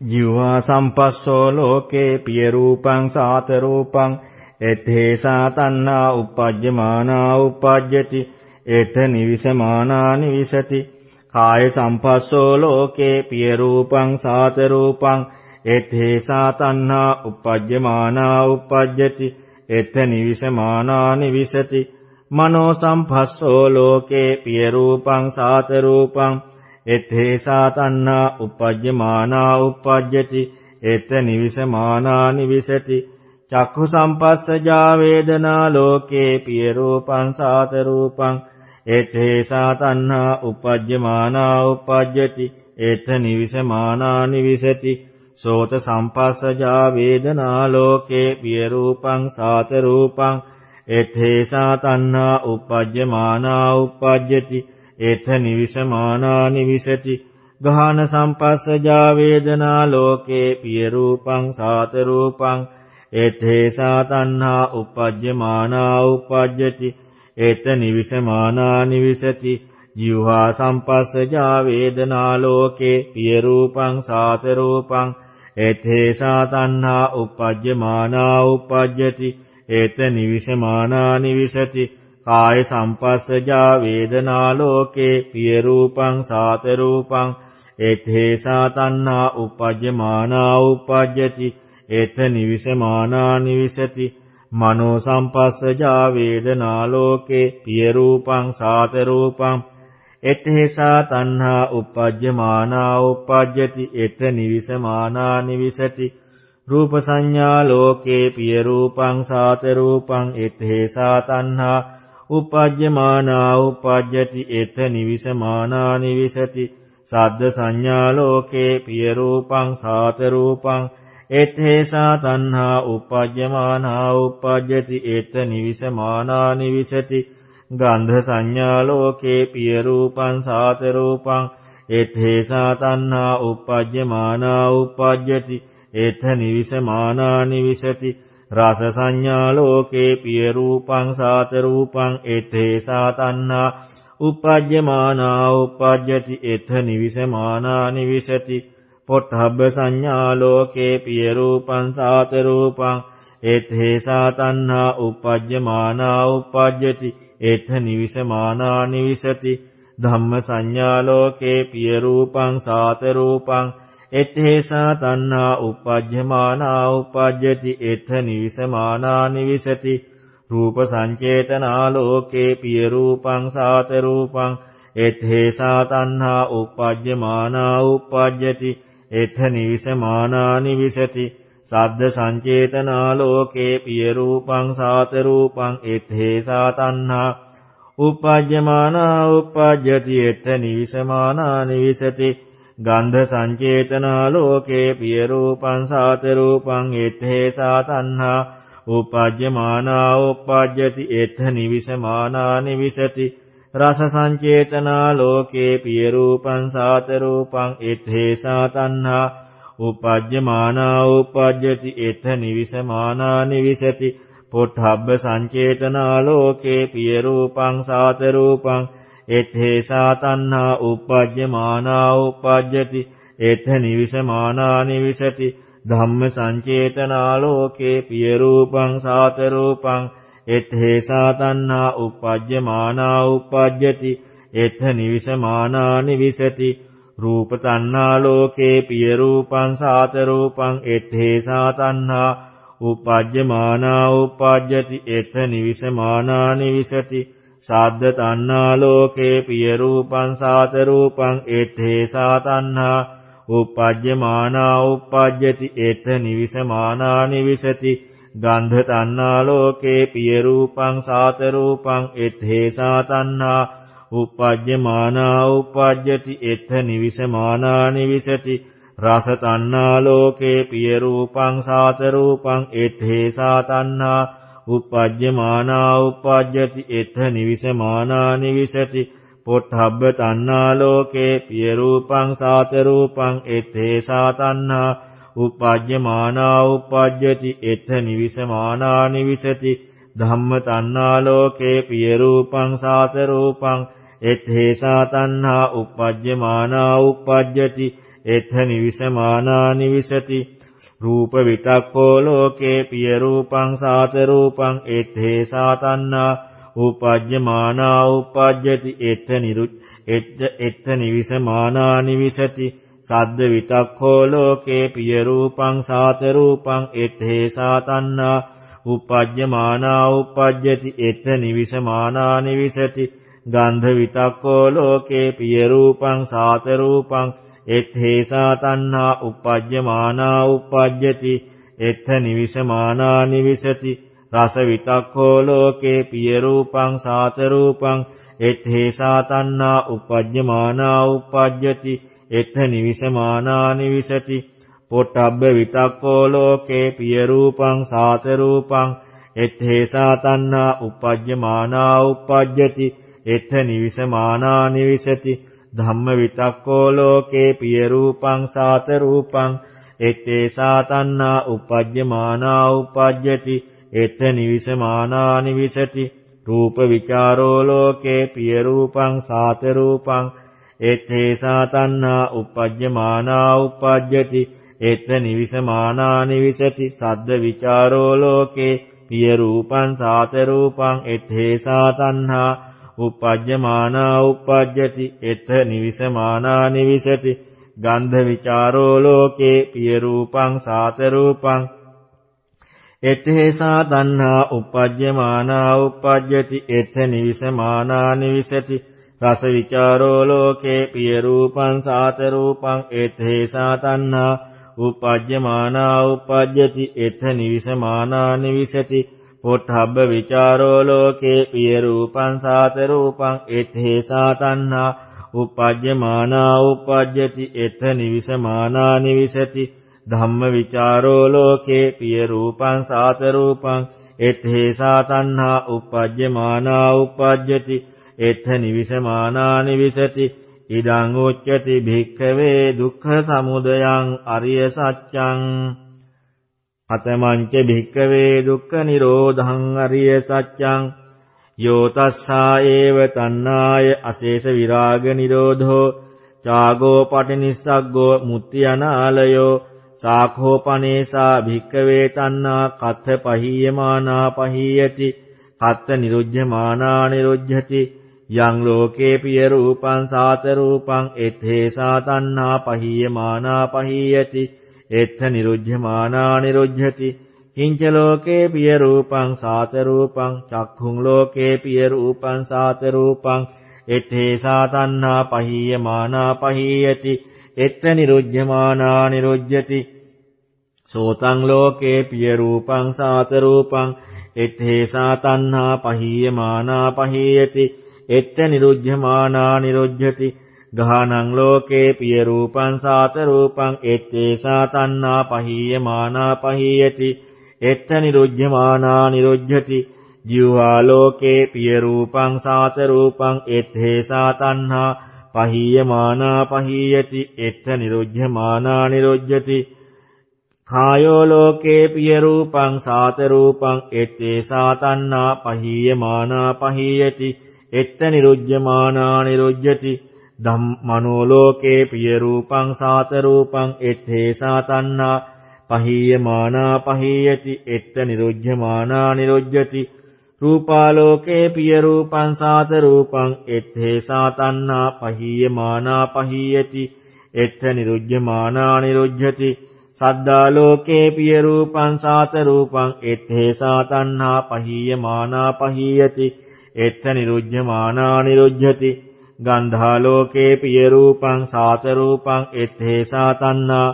ජීවා සම්පස්සෝ ලෝකේ පිය රූපං සාත රූපං එත්තේසා තණ්හා uppajjamaana uppajjati එත නිවිසමානා නිවිසති කාය සම්පස්සෝ ලෝකේ පිය රූපං සාත රූපං එත්තේසා තණ්හා uppajjamaana uppajjati එත නිවිසමානා නිවිසති මනෝ සම්පස්සෝ ලෝකේ පිය රූපං සාත රූපං එත්තේසා තණ්හා uppajjamaana uppajjati එත නිවිසමානා නිවිසති චක්ඛු සම්පස්සජා වේදනා ලෝකේ පිය රූපං සාත රූපං එත්තේසා තණ්හා uppajjamaana uppajjati එත නිවිසමානා නිවිසති. සෝත සම්පස්සජා වේදනා ලෝකේ පිය රූපං සාත රූපං එත්තේසා තණ්හා uppajjamaana uppajjati එත නිවිසමානා නිවිසති. ගාහන සම්පස්සජා වේදනා ලෝකේ පිය රූපං සාත රූපං එත්තේසා තණ්හා uppajjamaana uppajjati එත නිවිසමානා නිවිසති ජීවහා සම්පස්සජා වේදනා ලෝකේ පිය රූපං සාත රූපං එතේසා තණ්හා uppajjamaana uppajjati ඒත නිවිසමානා නිවිසති කාය සම්පස්සජා වේදනා ලෝකේ පිය රූපං සාත රූපං එතේසා තණ්හා උපජ්ජමානා උපජ්ජති එත නිවිසමානා නිවිසති. මනෝ සම්පස්සජා වේදනා ලෝකේ පිය රූපං සාත රූපං එතේසා තණ්හා උපජ්ජමානා උපජ්ජති. එත නිවිසමානා නිවිසති. රූප සංඥා ලෝකේ පිය රූපං සාත රූපං එතේසා තණ්හා උපජ්ජමානා උපජ්ජති. එත නිවිසමානා නිවිසති. සද්ද සංඥා ලෝකේ පිය රූපං සාත රූපං එතේසා තණ්හා උපජ්ජමානා උපජ්ජති එත නිවිසමානා නිවිසති. ගන්ධ සංඥා ලෝකේ පිය රූපං සාත රූපං. එතේසා තණ්හා උපජ්ජමානා උපජ්ජති එත නිවිසමානා නිවිසති. රස සංඥා ලෝකේ පිය රූපං සාත රූපං. එතේසා තණ්හා උපජ්ජමානා උපජ්ජති එත නිවිසමානා නිවිසති. පොට්ටබ්බ සංඥා ලෝකේ පිය රූපං සාත රූපං එතේසා තණ්හා උපජ්ජමානා උපජ්ජති එත නිවිසමානා නිවිසති. ධම්ම සංඥා ලෝකේ පිය රූපං සාත රූපං එතේසා තණ්හා උපජ්ජමානා උපජ්ජති එත නිවිසමානා නිවිසති. රූප සංචේතනා ලෝකේ පිය රූපං සාත රූපං එතේසා තණ්හා උපජ්ජමානා උපජ්ජති. එත නිවිසමානා නිවිසති සද්ද සංචේතනා ලෝකේ පිය රූපං සාත රූපං එතේසා තණ්හා උපජ්ජමානා උපජ්ජති එත නිවිසමානා නිවිසති ගන්ධ සංචේතනා ලෝකේ පිය රූපං සාත රූපං එතේසා තණ්හා උපජ්ජමානා උපජ්ජති එත නිවිසමානා නිවිසති රස සංචේතනා ලෝකේ පිය රූපං සාත රූපං එතේසා තණ්හා උපජ්ජමානා උපජ්ජති එත නිවිසමානා නිවිසති පොට්ටබ්බ සංචේතනා ලෝකේ පිය රූපං සාත රූපං එතේසා තණ්හා උපජ්ජමානා උපජ්ජති එත නිවිසමානා නිවිසති ධම්ම සංචේතනා ලෝකේ පිය රූපං සාත රූපං එතේසා තණ්හා උපජ්ජමානා උපජ්ජති එත නිවිසමානා නිවිසති. රූප තණ්හා ලෝකේ පිය රූපං සාත රූපං එතේසා තණ්හා උපජ්ජමානා උපජ්ජති එත නිවිසමානා නිවිසති. සාද්ද තණ්හා ලෝකේ පිය රූපං සාත රූපං එතේසා තණ්හා උපජ්ජමානා උපජ්ජති එත නිවිසමානා නිවිසති. ගන්ධ තණ්හා ලෝකේ පිය රූපං සාත රූපං එතේසා තණ්හා උපජ්ජමානා උපජ්ජති එත නිවිසමානා නිවිසති රස තණ්හා ලෝකේ පිය රූපං සාත රූපං එතේසා තණ්හා උපජ්ජමානා උපජ්ජති එත නිවිසමානා නිවිසති පොට්ටබ්බ තණ්හා ලෝකේ පිය රූපං සාත රූපං එතේසා තණ්හා උපජ්ජමානා උපජ්ජති එත නිවිසමානා නිවිසති ධම්ම තණ්හා ලෝකේ පිය රූපං සාත රූපං එතේසා තණ්හා උපජ්ජමානා උපජ්ජති එත නිවිසමානා නිවිසති. රූප විතක්කෝ ලෝකේ පිය රූපං සාත රූපං එතේසා තණ්හා උපජ්ජමානා උපජ්ජති එත නිරුච් එත නිවිසමානා නිවිසති. සද්ද විතක්ඛෝ ලෝකේ පිය රූපං සාත රූපං එතේසා තණ්හා උපජ්ජමානා උපජ්ජති එත නිවිසමානා නිවිසති. ගන්ධ විතක්ඛෝ ලෝකේ පිය රූපං සාත රූපං එතේසා තණ්හා උපජ්ජමානා උපජ්ජති එත නිවිසමානා නිවිසති. රස විතක්ඛෝ ලෝකේ පිය රූපං සාත රූපං එතේසා තණ්හා උපජ්ජමානා උපජ්ජති. එත නිවිසමානා නිවිසති පොට්ටබ්බ විතක්කෝ ලෝකේ පිය රූපං සාත රූපං එතේසා තණ්හා උපජ්ජමානා උපජ්ජති එත නිවිසමානා නිවිසති ධම්ම විතක්කෝ ලෝකේ පිය රූපං සාත රූපං එතේසා තණ්හා උපජ්ජමානා උපජ්ජති එත නිවිසමානා නිවිසති රූප විචාරෝ ලෝකේ පිය රූපං සාත රූපං එතේසා තණ්හා උපජ්ජමානා උපජ්ජති එත නිවිසමානා නිවිසති සද්ද විචාරෝ ලෝකේ පිය රූපං සාත රූපං එත්තේසා තණ්හා uppajjamaana uppajjati එත නිවිසමානා නිවිසති ගන්ධ විචාරෝ ලෝකේ පිය රූපං සාත රූපං එත්තේසා තණ්හා uppajjamaana uppajjati එත නිවිසමානා නිවිසති රස විචාරෝ ලෝකේ පිය රූපං සාත රූපං එත්තේසා තණ්හා uppajjamaana uppajjati එත නිවිසමානා නිවිසති. පොට්ටබ්බ විචාරෝ ලෝකේ පිය රූපං සාත රූපං එත්තේසා තණ්හා uppajjamaana uppajjati එත නිවිසමානා නිවිසති. ධම්ම විචාරෝ ලෝකේ පිය රූපං සාත රූපං එත්තේසා තණ්හා uppajjamaana uppajjati එත නිවිසමානා නිවිසති. ඉදං උච්චති භික්ඛවේ දුක්ඛ සමුදයං අරිය සත්‍යං අතමංච භික්ඛවේ දුක්ඛ නිරෝධං අරිය සත්‍යං යෝ තස්සා ඒව තණ්හාය අශේෂ විරාග නිරෝධෝ. චාගෝ පටිනිස්සග්ගෝ මුත්‍ති අනාලයෝ සාඛෝ පනේසා භික්ඛවේ තණ්හා කත්ථ පහීයමානා පහීයති. කත්ථ නිරුද්ධමානා නිරුද්ධති යං ලෝකේ පිය රූපං සාත රූපං එත්තේසා තණ්හා පහීයමානා පහීයති එත්ථ නිරුද්ධමානා නිරුද්ධති. කිංච ලෝකේ පිය රූපං සාත රූපං චක්ඛුං ලෝකේ පිය රූපං සාත රූපං එත්තේසා තණ්හා පහීයමානා පහීයති. එත්ථ නිරුද්ධමානා නිරුද්ධති. සෝතං ලෝකේ පිය රූපං සාත රූපං එත්තේසා තණ්හා පහීයමානා පහීයති. එත්ත නිරුද්ධමානා නිරුද්ධති. ගානං ලෝකේ පිය රූපං සාත රූපං එත්තේසා තණ්හා පහීයමානා පහීයති. එත්ත නිරුද්ධමානා නිරුද්ධති. ජීවා ලෝකේ පිය රූපං සාත රූපං එත්තේසා තණ්හා පහීයමානා පහීයති. එත්ත නිරුද්ධමානා නිරුද්ධති. කායෝ ලෝකේ පිය රූපං සාත රූපං එත්තේසා තණ්හා පහීයමානා පහීයති. එත්ත නිරුජ්ජමානා නිරුජ්ජති. ධම්මනෝ ලෝකේ පිය රූපං සාත රූපං එත්තේසා තණ්හා පහීයමානා පහීයති. එත්ත නිරුජ්ජමානා නිරුජ්ජති. රූපාලෝකේ පිය රූපං සාත රූපං එත්තේසා තණ්හා පහීයමානා පහීයති. එත්ත නිරුජ්ජමානා නිරුජ්ජති. සද්දාලෝකේ පිය රූපං සාත රූපං එත්තේසා තණ්හා පහීයමානා පහීයති. එත්ත නිරුද්ධමානා නිරුද්ධති ගන්ධාලෝකේ පිය රූපං සාත රූපං එත්තේසා තණ්හා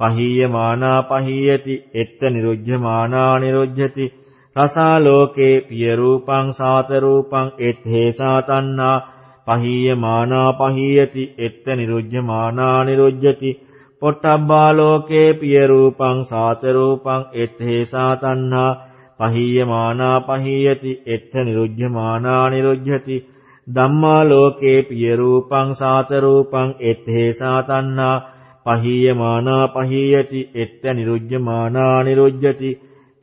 පහීයමානා පහීයති. එත්ත නිරුද්ධමානා නිරුද්ධති රසාලෝකේ පිය රූපං සාත රූපං එත්තේසා තණ්හා පහීයමානා පහීයති. එත්ත නිරුද්ධමානා නිරුද්ධති පොට්ටබ්බාලෝකේ පිය රූපං සාත රූපං එත්තේසා තණ්හා පහීයමානා පහීයති එත්ත නිරුද්ධමානා නිරුද්ධති ධම්මා ලෝකේ පිය රූපං සාත රූපං එත්තේසා තණ්හා පහීයමානා පහීයති එත්ත නිරුද්ධමානා නිරුද්ධති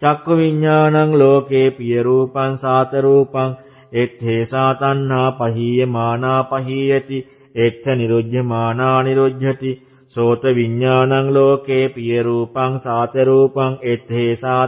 චක්කු විඥානං ලෝකේ පිය රූපං සාත රූපං එත්තේසා තණ්හා පහීයමානා පහීයති එත්ත නිරුද්ධමානා නිරුද්ධති සෝත විඥානං ලෝකේ පිය රූපං සාත රූපං එත්තේසා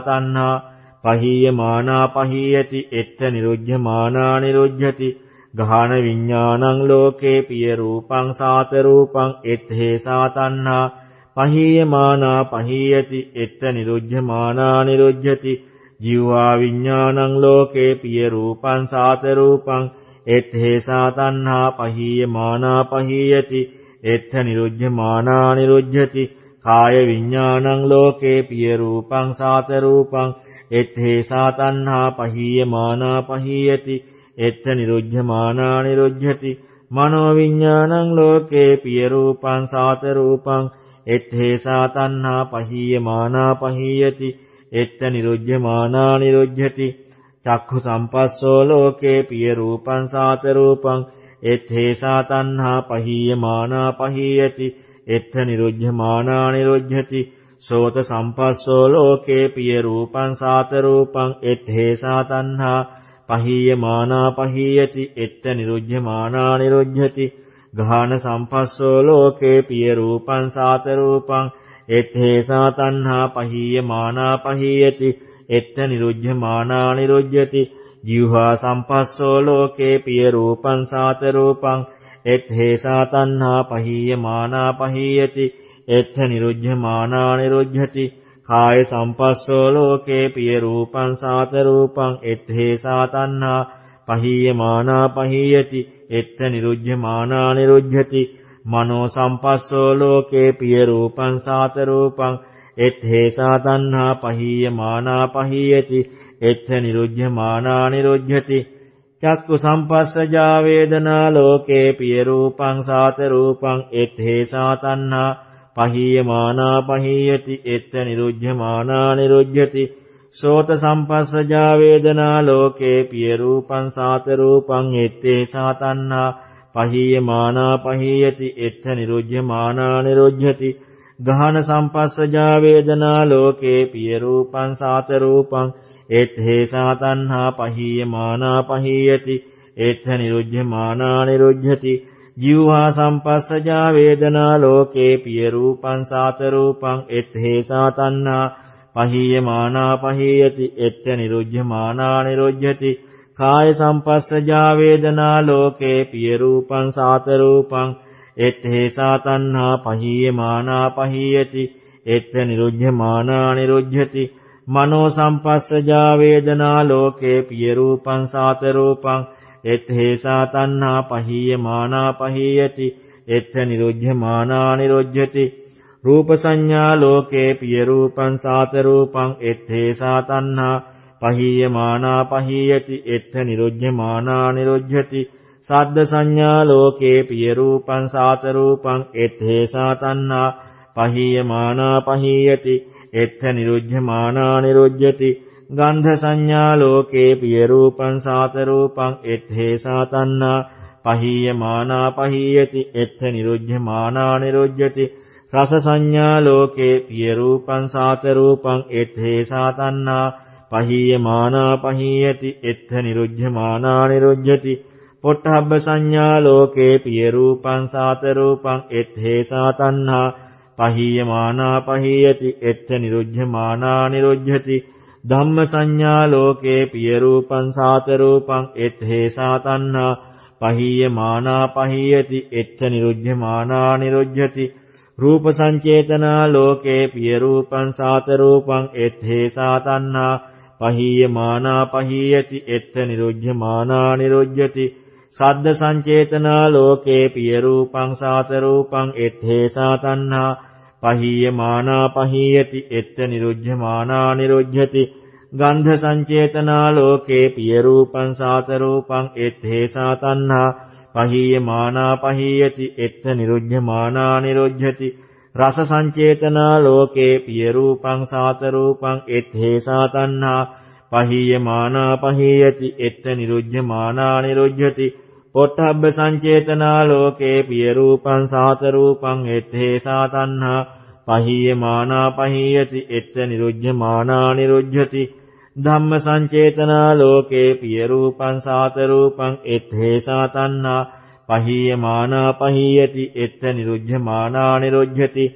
තණ්හා පහීයමානා පහීයති එත්ත නිරුද්ධමානා නිරුද්ධති ගාහන විඥානං ලෝකේ පිය රූපං සාත රූපං එත්තේසා තණ්හා පහීයමානා පහීයති එත්ත නිරුද්ධමානා නිරුද්ධති ජීවා විඥානං ලෝකේ පිය රූපං සාත රූපං එත්තේසා තණ්හා පහීයමානා පහීයති එත්ත නිරුද්ධමානා නිරුද්ධති කාය විඥානං ලෝකේ පිය රූපං සාත රූපං එත්තේසා තණ්හා පහීයමානා පහීයති එත්ත නිරුද්ධමානා නිරුද්ධති. මනෝ විඥානං ලෝකේ පිය රූපං සාත රූපං එත්තේසා තණ්හා පහීයමානා පහීයති එත්ත නිරුද්ධමානා නිරුද්ධති. චක්ඛු සම්පස්සෝ ලෝකේ පිය රූපං සාත රූපං එත්තේසා තණ්හා පහීයමානා පහීයති එත්ත නිරුද්ධමානා නිරුද්ධති. සෝත සම්පස්සෝ ලෝකේ පිය රූපං සාත රූපං එත්තේසා තණ්හා පහීයමානා පහීයති එත්ත නිරුද්ධමානා නිරුද්ධති. ගාහන සම්පස්සෝ ලෝකේ පිය රූපං සාත රූපං එත්තේසා තණ්හා පහීයමානා පහීයති එත්ත නිරුද්ධමානා නිරුද්ධති. ජීවහා සම්පස්සෝ ලෝකේ පිය රූපං සාත රූපං එත් හේසා තණ්හා පහීයමානා පහීයති. එත්ත නිරුද්ධමානා නිරුද්ධති. කාය සම්පස්සෝ ලෝකේ පිය රූපං සාත රූපං එත් හේසා තණ්හා පහීයමානා පහීයති. එත්ත නිරුද්ධමානා නිරුද්ධති. මනෝ සම්පස්සෝ ලෝකේ පිය රූපං සාත රූපං එත් හේසා තණ්හා පහීයමානා පහීයති. එත්ත නිරුද්ධමානා නිරුද්ධති. චක්කු සම්පස්සජා වේදනා ලෝකේ පිය රූපං සාත රූපං එත් හේසා තණ්හා පහීයමානා පහීයති එත්ත නිරුද්ධමානා නිරුද්ධති සෝත සම්පස්සජා වේදනා ලෝකේ පිය රූපං සාත රූපං එත්තේ සාතන්නා. පහීයමානා පහීයති එත්ත නිරුද්ධමානා නිරුද්ධති ගහන සම්පස්සජා වේදනා ලෝකේ පිය රූපං සාත රූපං එත්තේ සාතන්නා. පහීයමානා පහීයති එත්ත නිරුද්ධමානා නිරුද්ධති ජීවහා සම්පස්සජා වේදනා ලෝකේ පිය රූපං සාත රූපං එත්තේ සාතන්නා පහීයමානා පහීයති එත්ත නිරුද්ධමානා නිරුද්ධති කාය සම්පස්සජා වේදනා ලෝකේ පිය රූපං සාත රූපං එත්තේ සාතන්හා පහීයමානා පහීයති එත්ත නිරුද්ධමානා නිරුද්ධති මනෝ සම්පස්සජා වේදනා ලෝකේ පිය රූපං සාත රූපං එත්තේ සාතන්හා පහීයමානා පහීයති. එත්ත නිරුද්ධමානා නිරුද්ධති. රූප සංඥා ලෝකේ පිය රූපං සාත රූපං එත්තේ සාතන්හා පහීයමානා පහීයති. එත්ත නිරුද්ධමානා නිරුද්ධති. සද්ද සංඥා ලෝකේ පිය රූපං සාත රූපං එත්තේ සාතන්හා පහීයමානා පහීයති. එත්ත නිරුද්ධමානා නිරුද්ධති. ගන්ධ සංඥා ලෝකේ පිය රූපං සාත රූපං එත්තේ සාතන්හා පහීයමානා පහීයති එත්ත නිරුද්ධමානා නිරුද්ධති රස සංඥා ලෝකේ පිය රූපං සාත රූපං එත්තේ සාතන්නා පහීයමානා පහීයති එත්ත නිරුද්ධමානා නිරුද්ධති පොට්ටහබ්බ සංඥා ලෝකේ පිය රූපං සාත රූපං එත්තේ සාතන්නා පහීයමානා පහීයති එත්ත නිරුද්ධමානා නිරුද්ධති ධම්ම සංඥා ලෝකේ පිය රූපං සාත රූපං එත්තේ සාතන්නා පහීයමානා පහීයති එත්ත නිරුද්ධමානා නිරුද්ධති රූප සංචේතනා ලෝකේ පිය රූපං සාත රූපං එත්තේ සාතන්නා පහීයමානා පහීයති එත්ත නිරුද්ධමානා නිරුද්ධති සද්ද සංචේතනා ලෝකේ පිය රූපං සාත රූපං එත්තේ සාතන්නා පහීයමානා පහීයති එත්ත නිරුද්ධමානා නිරුද්ධති ගන්ධ සංචේතනා ලෝකේ පිය රූපං සාත රූපං එත්තේ සාතන්නා පහීයමානා පහීයති එත්ත නිරුද්ධමානා නිරුද්ධති රස සංචේතනා ලෝකේ පිය රූපං සාත රූපං එත්තේ සාතන්හා පහීයමානා පහීයති එත්ත නිරුද්ධමානා නිරුද්ධති පොට්ටබ්බ සංචේතනා ලෝකේ පිය රූපං සාත රූපං එත්තේ සාතන්හා පහීයමානා පහීයති එත්ත නිරුද්ධමානා නිරුද්ධති ධම්ම සංචේතනා ලෝකේ පිය රූපං සාත රූපං එත්තේ සාතන්නා පහීයමානා පහීයති එත්ත නිරුද්ධමානා නිරුද්ධති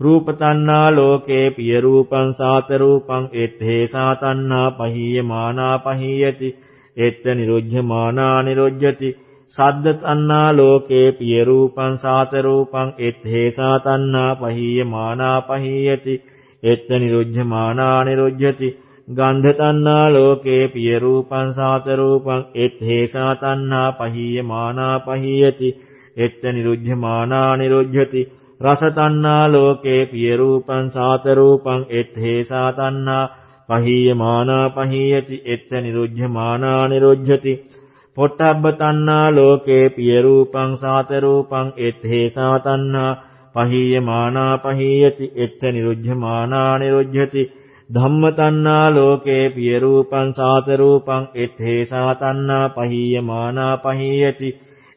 රූප තණ්හා ලෝකේ පිය රූපං සාත රූපං එත්තේ සාතන්නා පහීයමානා පහීයති එත්ත නිරුද්ධමානා නිරුද්ධති සද්ද තණ්හා ලෝකේ පිය රූපං සාත රූපං එත්තේ සාතන්නා පහීයමානා පහීයති එත්ත නිරුද්ධමානා නිරුද්ධති. ගන්ධ තණ්හා ලෝකේ පිය රූපං සාත රූපං එත් හේසා තණ්හා පහීයමානා පහීයති එත්ත නිරුද්ධමානා නිරුද්ධති. රස තණ්හා ලෝකේ පිය රූපං සාත රූපං එත් හේසා තණ්හා පහීයමානා පහීයති එත්ත නිරුද්ධමානා නිරුද්ධති. පොට්ටබ්බ තණ්හා ලෝකේ පිය රූපං සාත රූපං එත් හේසා තණ්හා. පහීයමානා පහීයති එත්ත නිරුද්ධමානා නිරුද්ධති. ධම්ම තණ්හා ලෝකේ පිය රූපං සාත රූපං එත්තේ සාතන්නා පහීයමානා පහීයති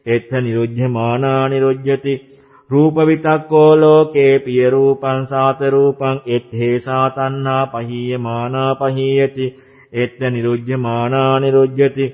එත්ත නිරුද්ධමානා නිරුද්ධති. රූප විතක්කෝ ලෝකේ පිය රූපං සාත රූපං එත්තේ සාතන්නා පහීයමානා පහීයති එත්ත නිරුද්ධමානා නිරුද්ධති.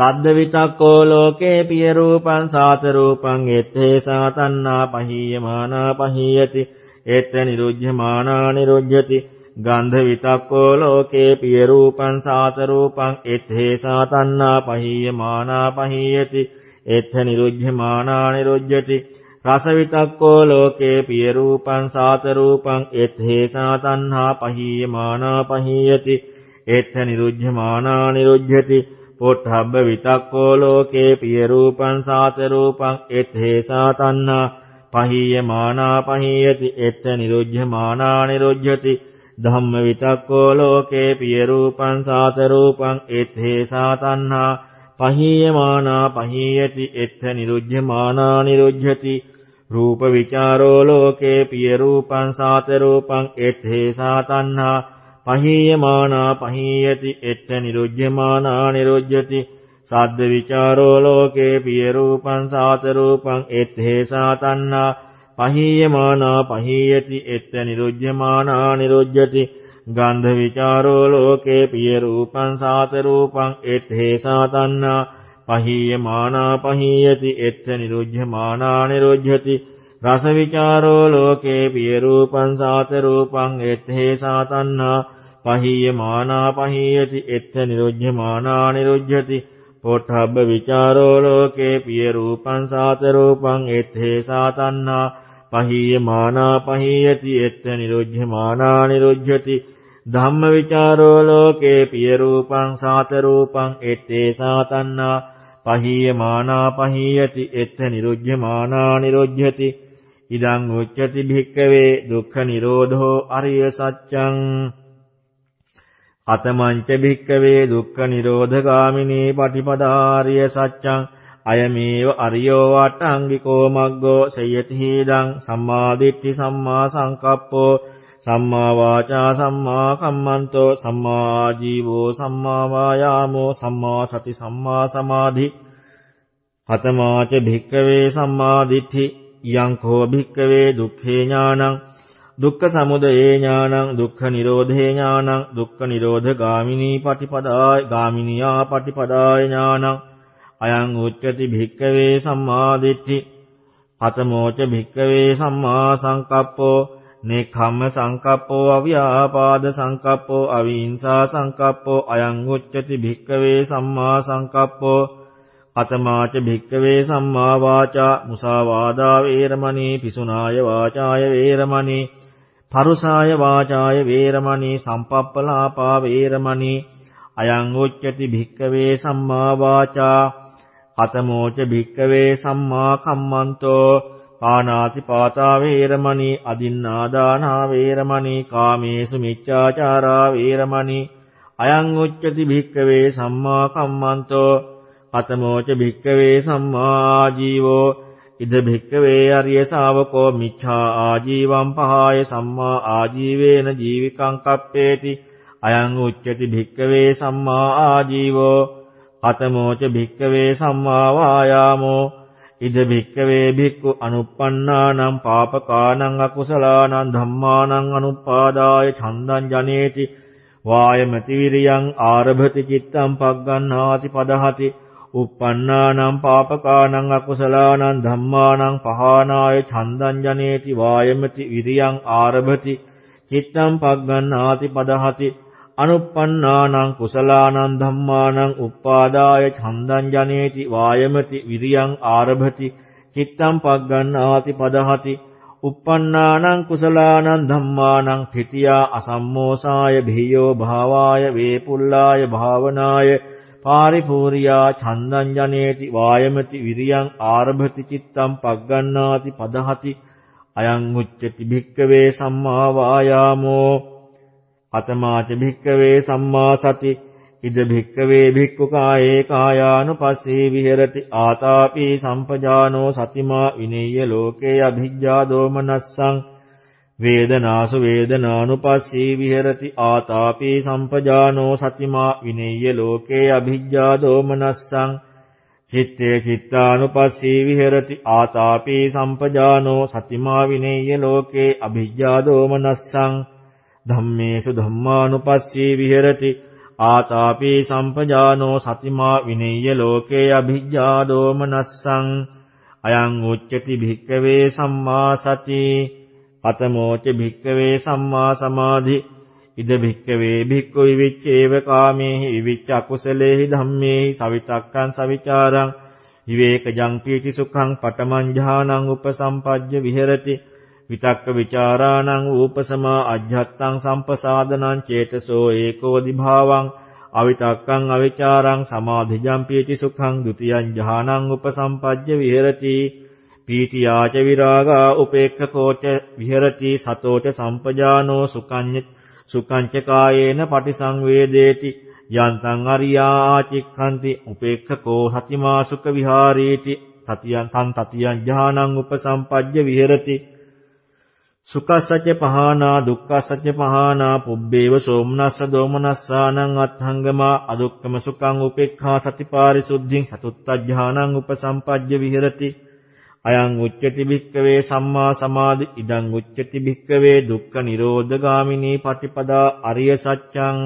සද්ද විතක්කෝ ලෝකේ පිය රූපං සාත රූපං එත්තේ සාතන්නා පහීයමානා පහීයති. එත්ත නිරුද්ධමානා නිරුද්ධති ගන්ධ විතක්කෝ ලෝකේ පිය රූපං සාත රූපං එත්තේසා තණ්හා පහීයමානා පහීයති. එත්ත නිරුද්ධමානා නිරුද්ධති රස විතක්කෝ ලෝකේ පිය රූපං සාත රූපං එත්තේසා තණ්හා පහීයමානා පහීයති. එත්ත නිරුද්ධමානා නිරුද්ධති පොට්ටබ්බ විතක්කෝ ලෝකේ පිය රූපං සාත රූපං එත්තේසා තණ්හා පහීයමානා පහීයති එත්ත නිරුද්ධමානා නිරුද්ධති. ධම්ම විතක්කෝ ලෝකේ පිය රූපං සාත රූපං එත්තේසා තණ්හා පහීයමානා පහීයති එත්ත නිරුද්ධමානා නිරුද්ධති. රූප විචාරෝ ලෝකේ පිය රූපං සාත රූපං එත්තේසා තණ්හා පහීයමානා පහීයති එත්ත නිරුද්ධමානා නිරුද්ධති සද්ද විචාරෝ ලෝකේ පිය රූපං සාත රූපං එත්තේසා තණ්හා පහීයමානා පහීයති එත්ත නිරුද්ධමානා නිරුද්ධති ගන්ධ විචාරෝ ලෝකේ පිය රූපං සාත රූපං එත්තේසා තණ්හා පහීයමානා පහීයති එත්ත නිරුද්ධමානා නිරුද්ධති රස විචාරෝ ලෝකේ පිය රූපං සාත රූපං එත්තේසා තණ්හා පහීයමානා පහීයති එත්ත නිරුද්ධමානා නිරුද්ධති පොට්ටබ්බ විචාරෝ ලෝකේ පිය රූපං සාත රූපං එත්තේසා තණ්හා පහීයමානා පහීයති එත්ත නිරුද්ධමානා නිරුද්ධති ධම්ම විචාරෝ ලෝකේ පිය රූපං සාත රූපං එත්තේසා තණ්හා පහීයමානා පහීයති එත්ත නිරුද්ධමානා නිරුද්ධති ඉදං උච්චති භික්කවේ දුක්ඛ නිරෝධෝ අරිය සත්‍යං අතමංච භික්කවේ දුක්ඛ නිරෝධගාමිනී පටිපදාරිය සත්‍යං අයමේව අරියෝ වට්ටංගිකෝ මග්ගෝ සයති හීදං සම්මා දිට්ඨි සම්මා සංකප්පෝ සම්මා වාචා සම්මා කම්මන්තෝ සම්මා ආජීවෝ සම්මා වායාමෝ සම්මා සති සම්මා සමාධි හතමාච භික්කවේ සම්මා දිට්ඨි යං කෝ භික්කවේ දුක්ඛේ ඥානං දුක්ඛ සමුදයේ ඥානං දුක්ඛ නිරෝධේ ඥානං දුක්ඛ නිරෝධ ගාමිනී පටිපදාය ගාමිනියා පටිපදාය ඥානං අයං උච්චති භික්කවේ සම්මා දිට්ඨි පතමෝච භික්කවේ සම්මා සංකප්පෝ නේඛම්ම සංකප්පෝ අව්‍යාපාද සංකප්පෝ අවිහිංසා සංකප්පෝ අයං උච්චති භික්කවේ සම්මා සංකප්පෝ අතමාච භික්කවේ සම්මා වාචා මුසාවාදා වේරමණී පිසුනාය වාචාය වේරමණී පරුසාය වාචාය වේරමණී සම්පප්පලාපා වේරමණී අයං උච්චති භික්කවේ සම්මා වාචා අතමෝච භික්කවේ සම්මා කම්මන්තෝ පානාති පාතා වේරමණී අදින්නාදානා වේරමණී කාමේසු මිච්ඡාචාරා වේරමණී අයං උච්චති භික්කවේ සම්මා කම්මන්තෝ අතමෝච භික්කවේ සම්මා ජීවෝ ඉද භික්කවේ අරිය ශාවකෝ මිච්ඡා ආජීවම් පහාය සම්මා ආජීවේන ජීවිකං කප්පේති। අයං උච්චති භික්කවේ සම්මා ආජීවෝ। අතමෝච භික්කවේ සම්මා වායාමෝ। ඉද භික්කවේ භික්ඛු අනුප්පන්නානං පාපකානං අකුසලානං ධම්මානං අනුපාදාය ඡන්දං ජනේති। වායමති විරියං ආරභති චිත්තං පග්ගණ්හාති පදහති। Uppannānaṁ pāpakānaṁ akusalaanaṁ dhammānaṁ pahānāya චන්දං ජනේති වායමති විරියං ආරභති චිත්තං පග්ගණ්ණාති පදහති අනුප්පන්නානං කුසලානං ධම්මානං උප්පාදාය ඡන්දං ජනේති වායමති විරියං ආරභති චිත්තං පග්ගණ්ණාති පදහති uppannānaං කුසලානං ධම්මානං තිතියා අසම්මෝසාය භීයෝ භාවාය වේපුල්ලාය භාවනාය පාරිපූර්යා ඡන්දං ජනේති වායමති විරියං ආරභති චිත්තං පග්ගණ්ණාති පදහති අයං උච්චති භික්කවේ සම්මා වායාමෝ। අතමාච භික්කවේ සම්මා සති ඉද භික්කවේ භික්ඛු කායේ කායානුපස්සී විහෙරති। ආතාපි සම්පජානෝ සතිමා විනේය ලෝකේ අභිජ්ජා දෝමනස්සං। වේදනාසු වේදනානුපස්සී විහෙරති ආතාපි සම්පජානෝ සතිමා විනේය ලෝකේ අභිජ්ජා දෝමනස්සං. චිත්තේ චිත්තානුපස්සී විහෙරති ආතාපි සම්පජානෝ සතිමා විනේය ලෝකේ අභිජ්ජා දෝමනස්සං. ධම්මේසු ධම්මානුපස්සී විහෙරති ආතාපි සම්පජානෝ සතිමා විනේය ලෝකේ අභිජ්ජා දෝමනස්සං. අයං උච්චති භික්කවේ සම්මා සති අතමෝච භික්කවේ සම්මා සමාධි. ඉද භික්කවේ භික්ඛු විවිච්ඡේව කාමේහි විවිච්ඡ අකුසලේහි ධම්මේහි සවිතක්කං සවිචාරං. විවේකජං පීති සුඛං පඨමං ඥානං උපසම්පජ්ජ විහෙරති. විතක්ක විචාරාණං ූපසමා අජ්ජත්තං සම්පසාදනං චේතසෝ ඒකෝදි භාවං අවිතක්කං අවිචාරං සමාධිජං පීති සුඛං ဒ ුතියං ඥානං උපසම්පජ්ජ විහෙරති. පීතියාච විරාගා උපේක්ඛකෝච විහෙරති සතෝච සම්පජානෝ සුකඤ්ඤ සුකංච කායේන පටිසංවේදේති යන්තං අරියා ආචික්ඛන්ති උපේක්ඛකෝ හතිමා සුඛ විහාරීති සතියං තං තතියං ඥානං උපසම්පජ්ජ විහෙරති සුඛස්සච්ච පහනා දුක්ඛස්සච්ච පහනා පුබ්බේව සෝමනස්ස දෝමනස්සානං අත්ථංගමා අදුක්කම සුඛං උපේක්ඛා සතිපාරිසුද්ධින් චතුත්ථඥානං උපසම්පජ්ජ විහෙරති අයං උච්චති භික්කවේ සම්මා සමාධි ඉදං උච්චති භික්කවේ දුක්ඛ නිරෝධ ගාමිනී පටිපදා අරිය සත්‍යං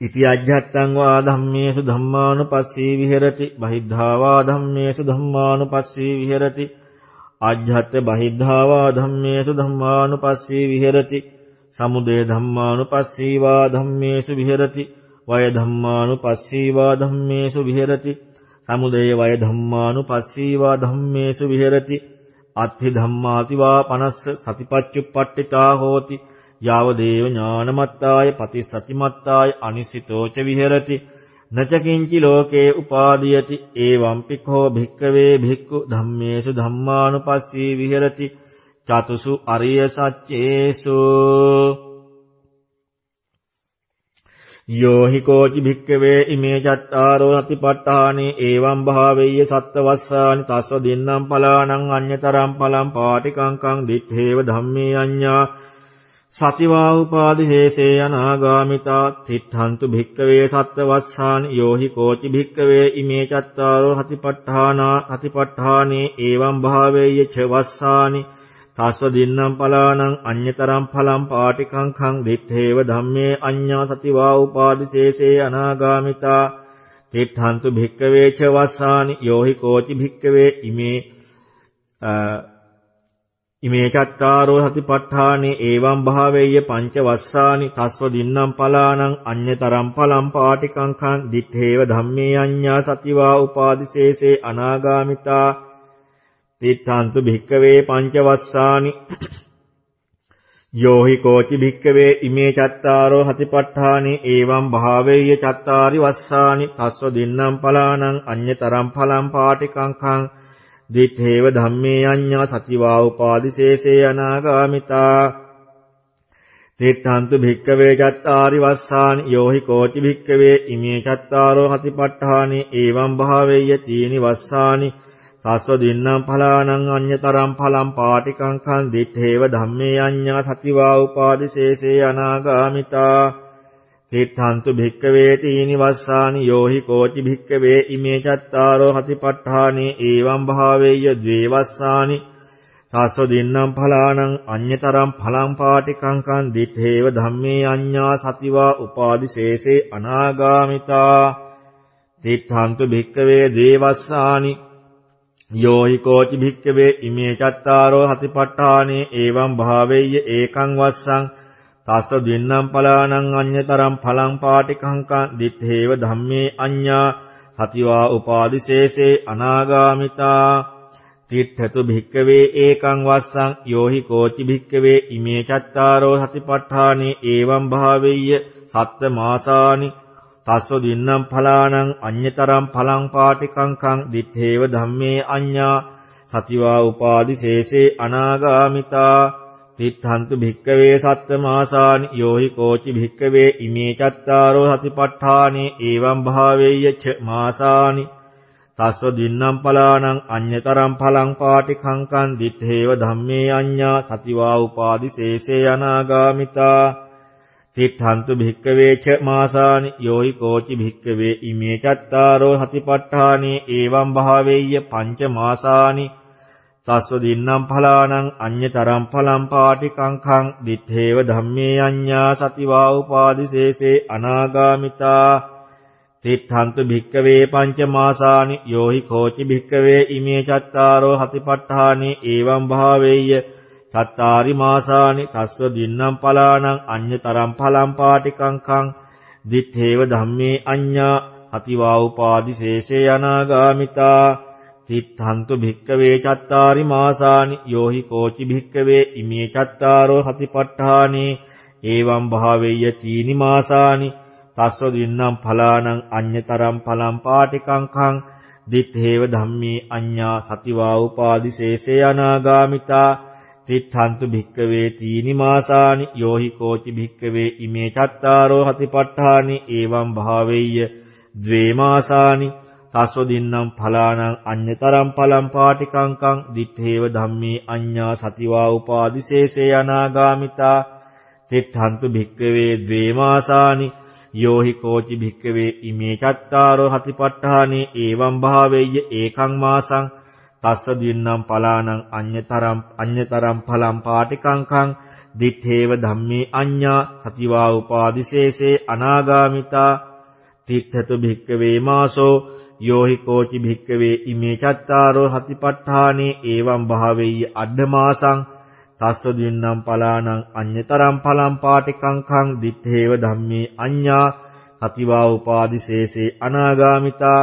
ඉති අජ්ජත්තං වා ධම්මේසු ධම්මානුපස්සී විහෙරති බහිද්ධා වා ධම්මේසු ධම්මානුපස්සී විහෙරති. අජ්ජත් බහිද්ධාවා ධම්මේසු ධම්මානුපස්සී විහෙරති. සමුදය ධම්මානුපස්සී වා ධම්මේසු විහෙරති. වය ධම්මානුපස්සී වා ධම්මේසු විහෙරති. සමුදය වය ධම්මානුපස්සී වා ධම්මේසු විහෙරති. අත්ථි ධම්මාති වා 50 සතිපච්චුප්පට්ඨිතා හෝති. යාව දේව ඥානමත්තාය පතිසතිමත්තාය අනිසිතෝච විහෙරති. නචකින්චි ලෝකේ උපාදීයති. ඒවම්පි කෝ භික්කවේ භික්ඛු ධම්මේසු ධම්මානුපස්සී විහෙරති. චතුසු අරිය සච්චේසු. යෝ හි කෝචි භික්කවේ ඉමේ චත්තාරෝ අතිපට්ඨානේ ඒවම් භාවෙය්‍ය සත්වස්සානි තස්ව දින්නම් පලානං අඤ්‍යතරම් පලම් පාටිකංකං දිත්තේව ධම්මේ අඤ්ඤා සතිවා උපාදිහේසේ අනාගාමිතා තිට්ඨන්තු භික්කවේ සත්වස්සානි යෝහි කෝචි භික්කවේ ඉමේ චත්තාරෝ හතිපට්ඨානා හතිපට්ඨානේ ඒවම් භාවේය ච වස්සානි තස්ව දින්නම් පලානං අඤ්‍යතරම් ඵලම් පාටිකංඛං දිත්තේව ධම්මේ අඤ්ඤා සතිවා උපාදිශේෂේ අනාගාමිතා. තිට්ඨන්තු භික්කවේ ච වස්සානි යෝහි කෝචි භික්කවේ ඉමේ ඉමේ චත්තාරෝ සතිපට්ඨානේ ඒවම් භාවෙය්‍ය පංච වස්සානි තස්ව දින්නම් පලානං අඤ්‍යතරම් පලම් පාටිකංඛං දිත්තේව ධම්මේ අඤ්ඤා සතිවා උපාදිශේෂේ අනාගාමිතා. තිත්තන්තු භික්කවේ පංච වස්සානි යෝහි කෝචි භික්කවේ ඉමේ චත්තාරෝ සතිපට්ඨානේ ඒවම් භාවෙය්‍ය චත්තාරි වස්සානි තස්ව දින්නම් පලානං අඤ්‍යතරම් පලම් පාටිකංඛං දිත්තේව ධම්මේ අඤ්ඤා සතිවා උපාදිශේෂේ අනාගාමිතා. තිත්තන්තු භික්කවේ චත්තාරි වස්සානි යෝහි කෝටි භික්කවේ ඉමේ චත්තාරෝ හතිපට්ඨානි ඒවම් භාවෙය්‍ය තීනි වස්සානි තස්ව දින්නම් ඵලානං අඤ්‍යතරම් ඵලම් පාටිකංඛං දිත්තේව ධම්මේ අඤ්ඤා සතිවා උපාදිශේෂේ අනාගාමිතා. තිත්තන්තු භික්කවේ තීනි වස්සානි යෝහි කෝචි භික්කවේ ඉමේ චත්තාරෝ හතිපට්ඨානේ ඒවම් භාවේය ද්වේවස්සානි. සස්ව දින්නම් ඵලානං අඤ්‍යතරම් ඵලං පාටිකංකං දිත්තේව ධම්මේ අඤ්ඤා සතිවා උපාදිශේෂේ අනාගාමිතා. තිත්තන්තු භික්කවේ ද්වේවස්සානි. යෝහි කෝචි භික්කවේ ඉමේ චත්තාරෝ හතිපට්ඨානේ ඒවම් භාවේය ඒකං වස්සං තස්ස දින්නම් පලානං අඤ්‍යතරම් පලං පාටිකංකං දිත්තේව ධම්මේ අඤ්ඤා සතිවා උපාදිශේෂේ අනාගාමිතා තිට්ඨතු භික්කවේ ඒකං වස්සං යෝහි කෝචි භික්කවේ ඉමේ චත්තාරෝ සතිපට්ඨානේ ඒවම් භාවෙය්‍ය සත්ත මාසානි තස්ව දින්නම් පලානං අඤ්‍යතරම් පලං පාටිකංකං දිත්තේව ධම්මේ අඤ්ඤා සතිවා උපාදිශේෂේ අනාගාමිතා තිත්තන්තු භික්කවේ සත්ත මාසානි යෝහි කෝචි භික්කවේ ඉමේ චත්තාරෝ සතිපට්ඨානේ ඒවම් භාවෙය්‍ය ච මාසානි තස්ව දින්නම් පලානං අඤ්‍යතරම් පලං පාටිකංකං දිත්තේව ධම්මේ අඤ්ඤා සතිවා උපාදිශේෂේ අනාගාමිතා තිත්තන්තු භික්කවේ ච මාසානි යෝහි කෝචි භික්කවේ ඉමේ චත්තාරෝ සතිපට්ඨානේ ඒවම් භාවෙය්‍ය පංච මාසානි තස්ව දින්නම් ඵලානං අඤ්‍යතරම් ඵලම් පාටිකංඛං දිත්තේව ධම්මේ අඤ්ඤා සතිවා උපාදිශේෂේ අනාගාමිතා. තිත්තන්තු භික්කවේ පංච මාසානි යෝහි කෝචි භික්කවේ ඉමේ චත්තාරෝ හතිපට්ඨානේ ඒවම් භාවේය සත්තාරි මාසානි තස්ස දින්නම් පලානං අඤ්‍යතරම් පලම් පාටිකංකං දිත්තේව ධම්මේ අඤ්ඤා අතිවා උපාදිශේෂේ අනාගාමිතා සිත්තන්තු භික්කවේ චත්තාරි මාසානි යෝහි කෝචි භික්කවේ ඉමේ චත්තාරෝ හතිපට්ඨානේ ඒවම් භාවෙය්‍ය චීනි මාසානි තස්ස දින්නම් පලානං අඤ්‍යතරම් පලම් පාටිකංකං දිත්තේව ධම්මේ අඤ්ඤා සතිවා උපාදිශේෂේ අනාගාමිතා තිත්තන්තු භික්කවේ තීනි මාසානි යෝහි කෝචි භික්කවේ ඉමේ චත්තාරෝ හතිපට්ඨානි ඒවම් භාවෙය්‍ය ද්වේ මාසානි තස්ව දින්නම් ඵලානං අඤ්‍යතරම් පලම් පාටිකංකං දිත්තේව ධම්මේ අඤ්ඤා සතිවා උපාදිශේෂේ අනාගාමිතා. තිත්තන්තු භික්කවේ ද්වේ මාසානි යෝහි කෝචි භික්කවේ ඉමේ චත්තාරෝ හතිපට්ඨානි ඒවම් භාවෙය්‍ය ඒකං මාසං තස්ස දින්නම් පලානං අඤ්‍යතරම් අඤ්‍යතරම් ඵලම් පාටිකංකං දිත්තේව ධම්මේ අඤ්ඤා සතිවා උපාදිශේෂේ අනාගාමිතා තිත්තතු භික්කවේ මාසෝ යෝහි කෝචි භික්කවේ ඉමේ චත්තාරෝ හතිපට්ඨානේ ඒවම් භාවෙය්‍ය අඩ්ඩමාසං තස්ස දින්නම් පලානං අඤ්‍යතරම් ඵලම් පාටිකංකං දිත්තේව ධම්මේ අඤ්ඤා සතිවා උපාදිශේෂේ අනාගාමිතා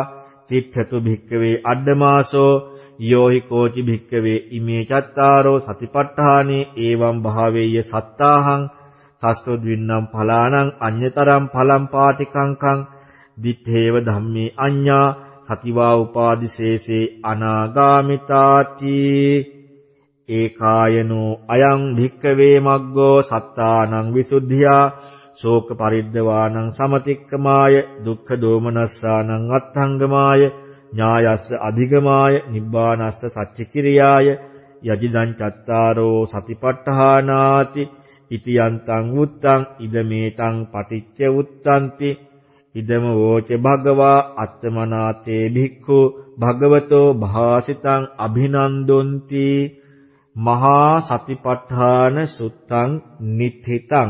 තිත්තතු භික්කවේ අඩ්ඩමාසෝ යෝහි කෝචි භික්කවේ ඉමේ චත්තාරෝ සතිපට්ඨානේ ඒවම් භාවේය සත්තාහං තස්සෝ ද්වින්නම් ඵලානං අඤ්‍යතරම් ඵලම් පාටිකංකං දිත්තේව ධම්මේ අඤ්ඤා සතිවා උපාදිශේෂේ අනාගාමිතාති ඒකායනෝ අයං භික්කවේ මග්ගෝ සත්තානං විසුද්ධියා ශෝක පරිද්දවානං සමතික්කමාය දුක්ඛ දෝමනස්සානං අත්ථංගමාය ඥායස්ස අධිගමාය නිබ්බානස්ස සච්ච කිරියාය යජිදං චත්තාරෝ සතිපට්ඨානාති ඉති යන්තං උත්තං ඉදමේතං පටිච්ච උත්තන්ති ඉදම වෝච භගවා අත්තමනාතේ භික්ඛු භගවතෝ භාසිතං අභිනන්දොන්ති. මහා සතිපට්ඨාන සුත්තං නිත්ථිතං.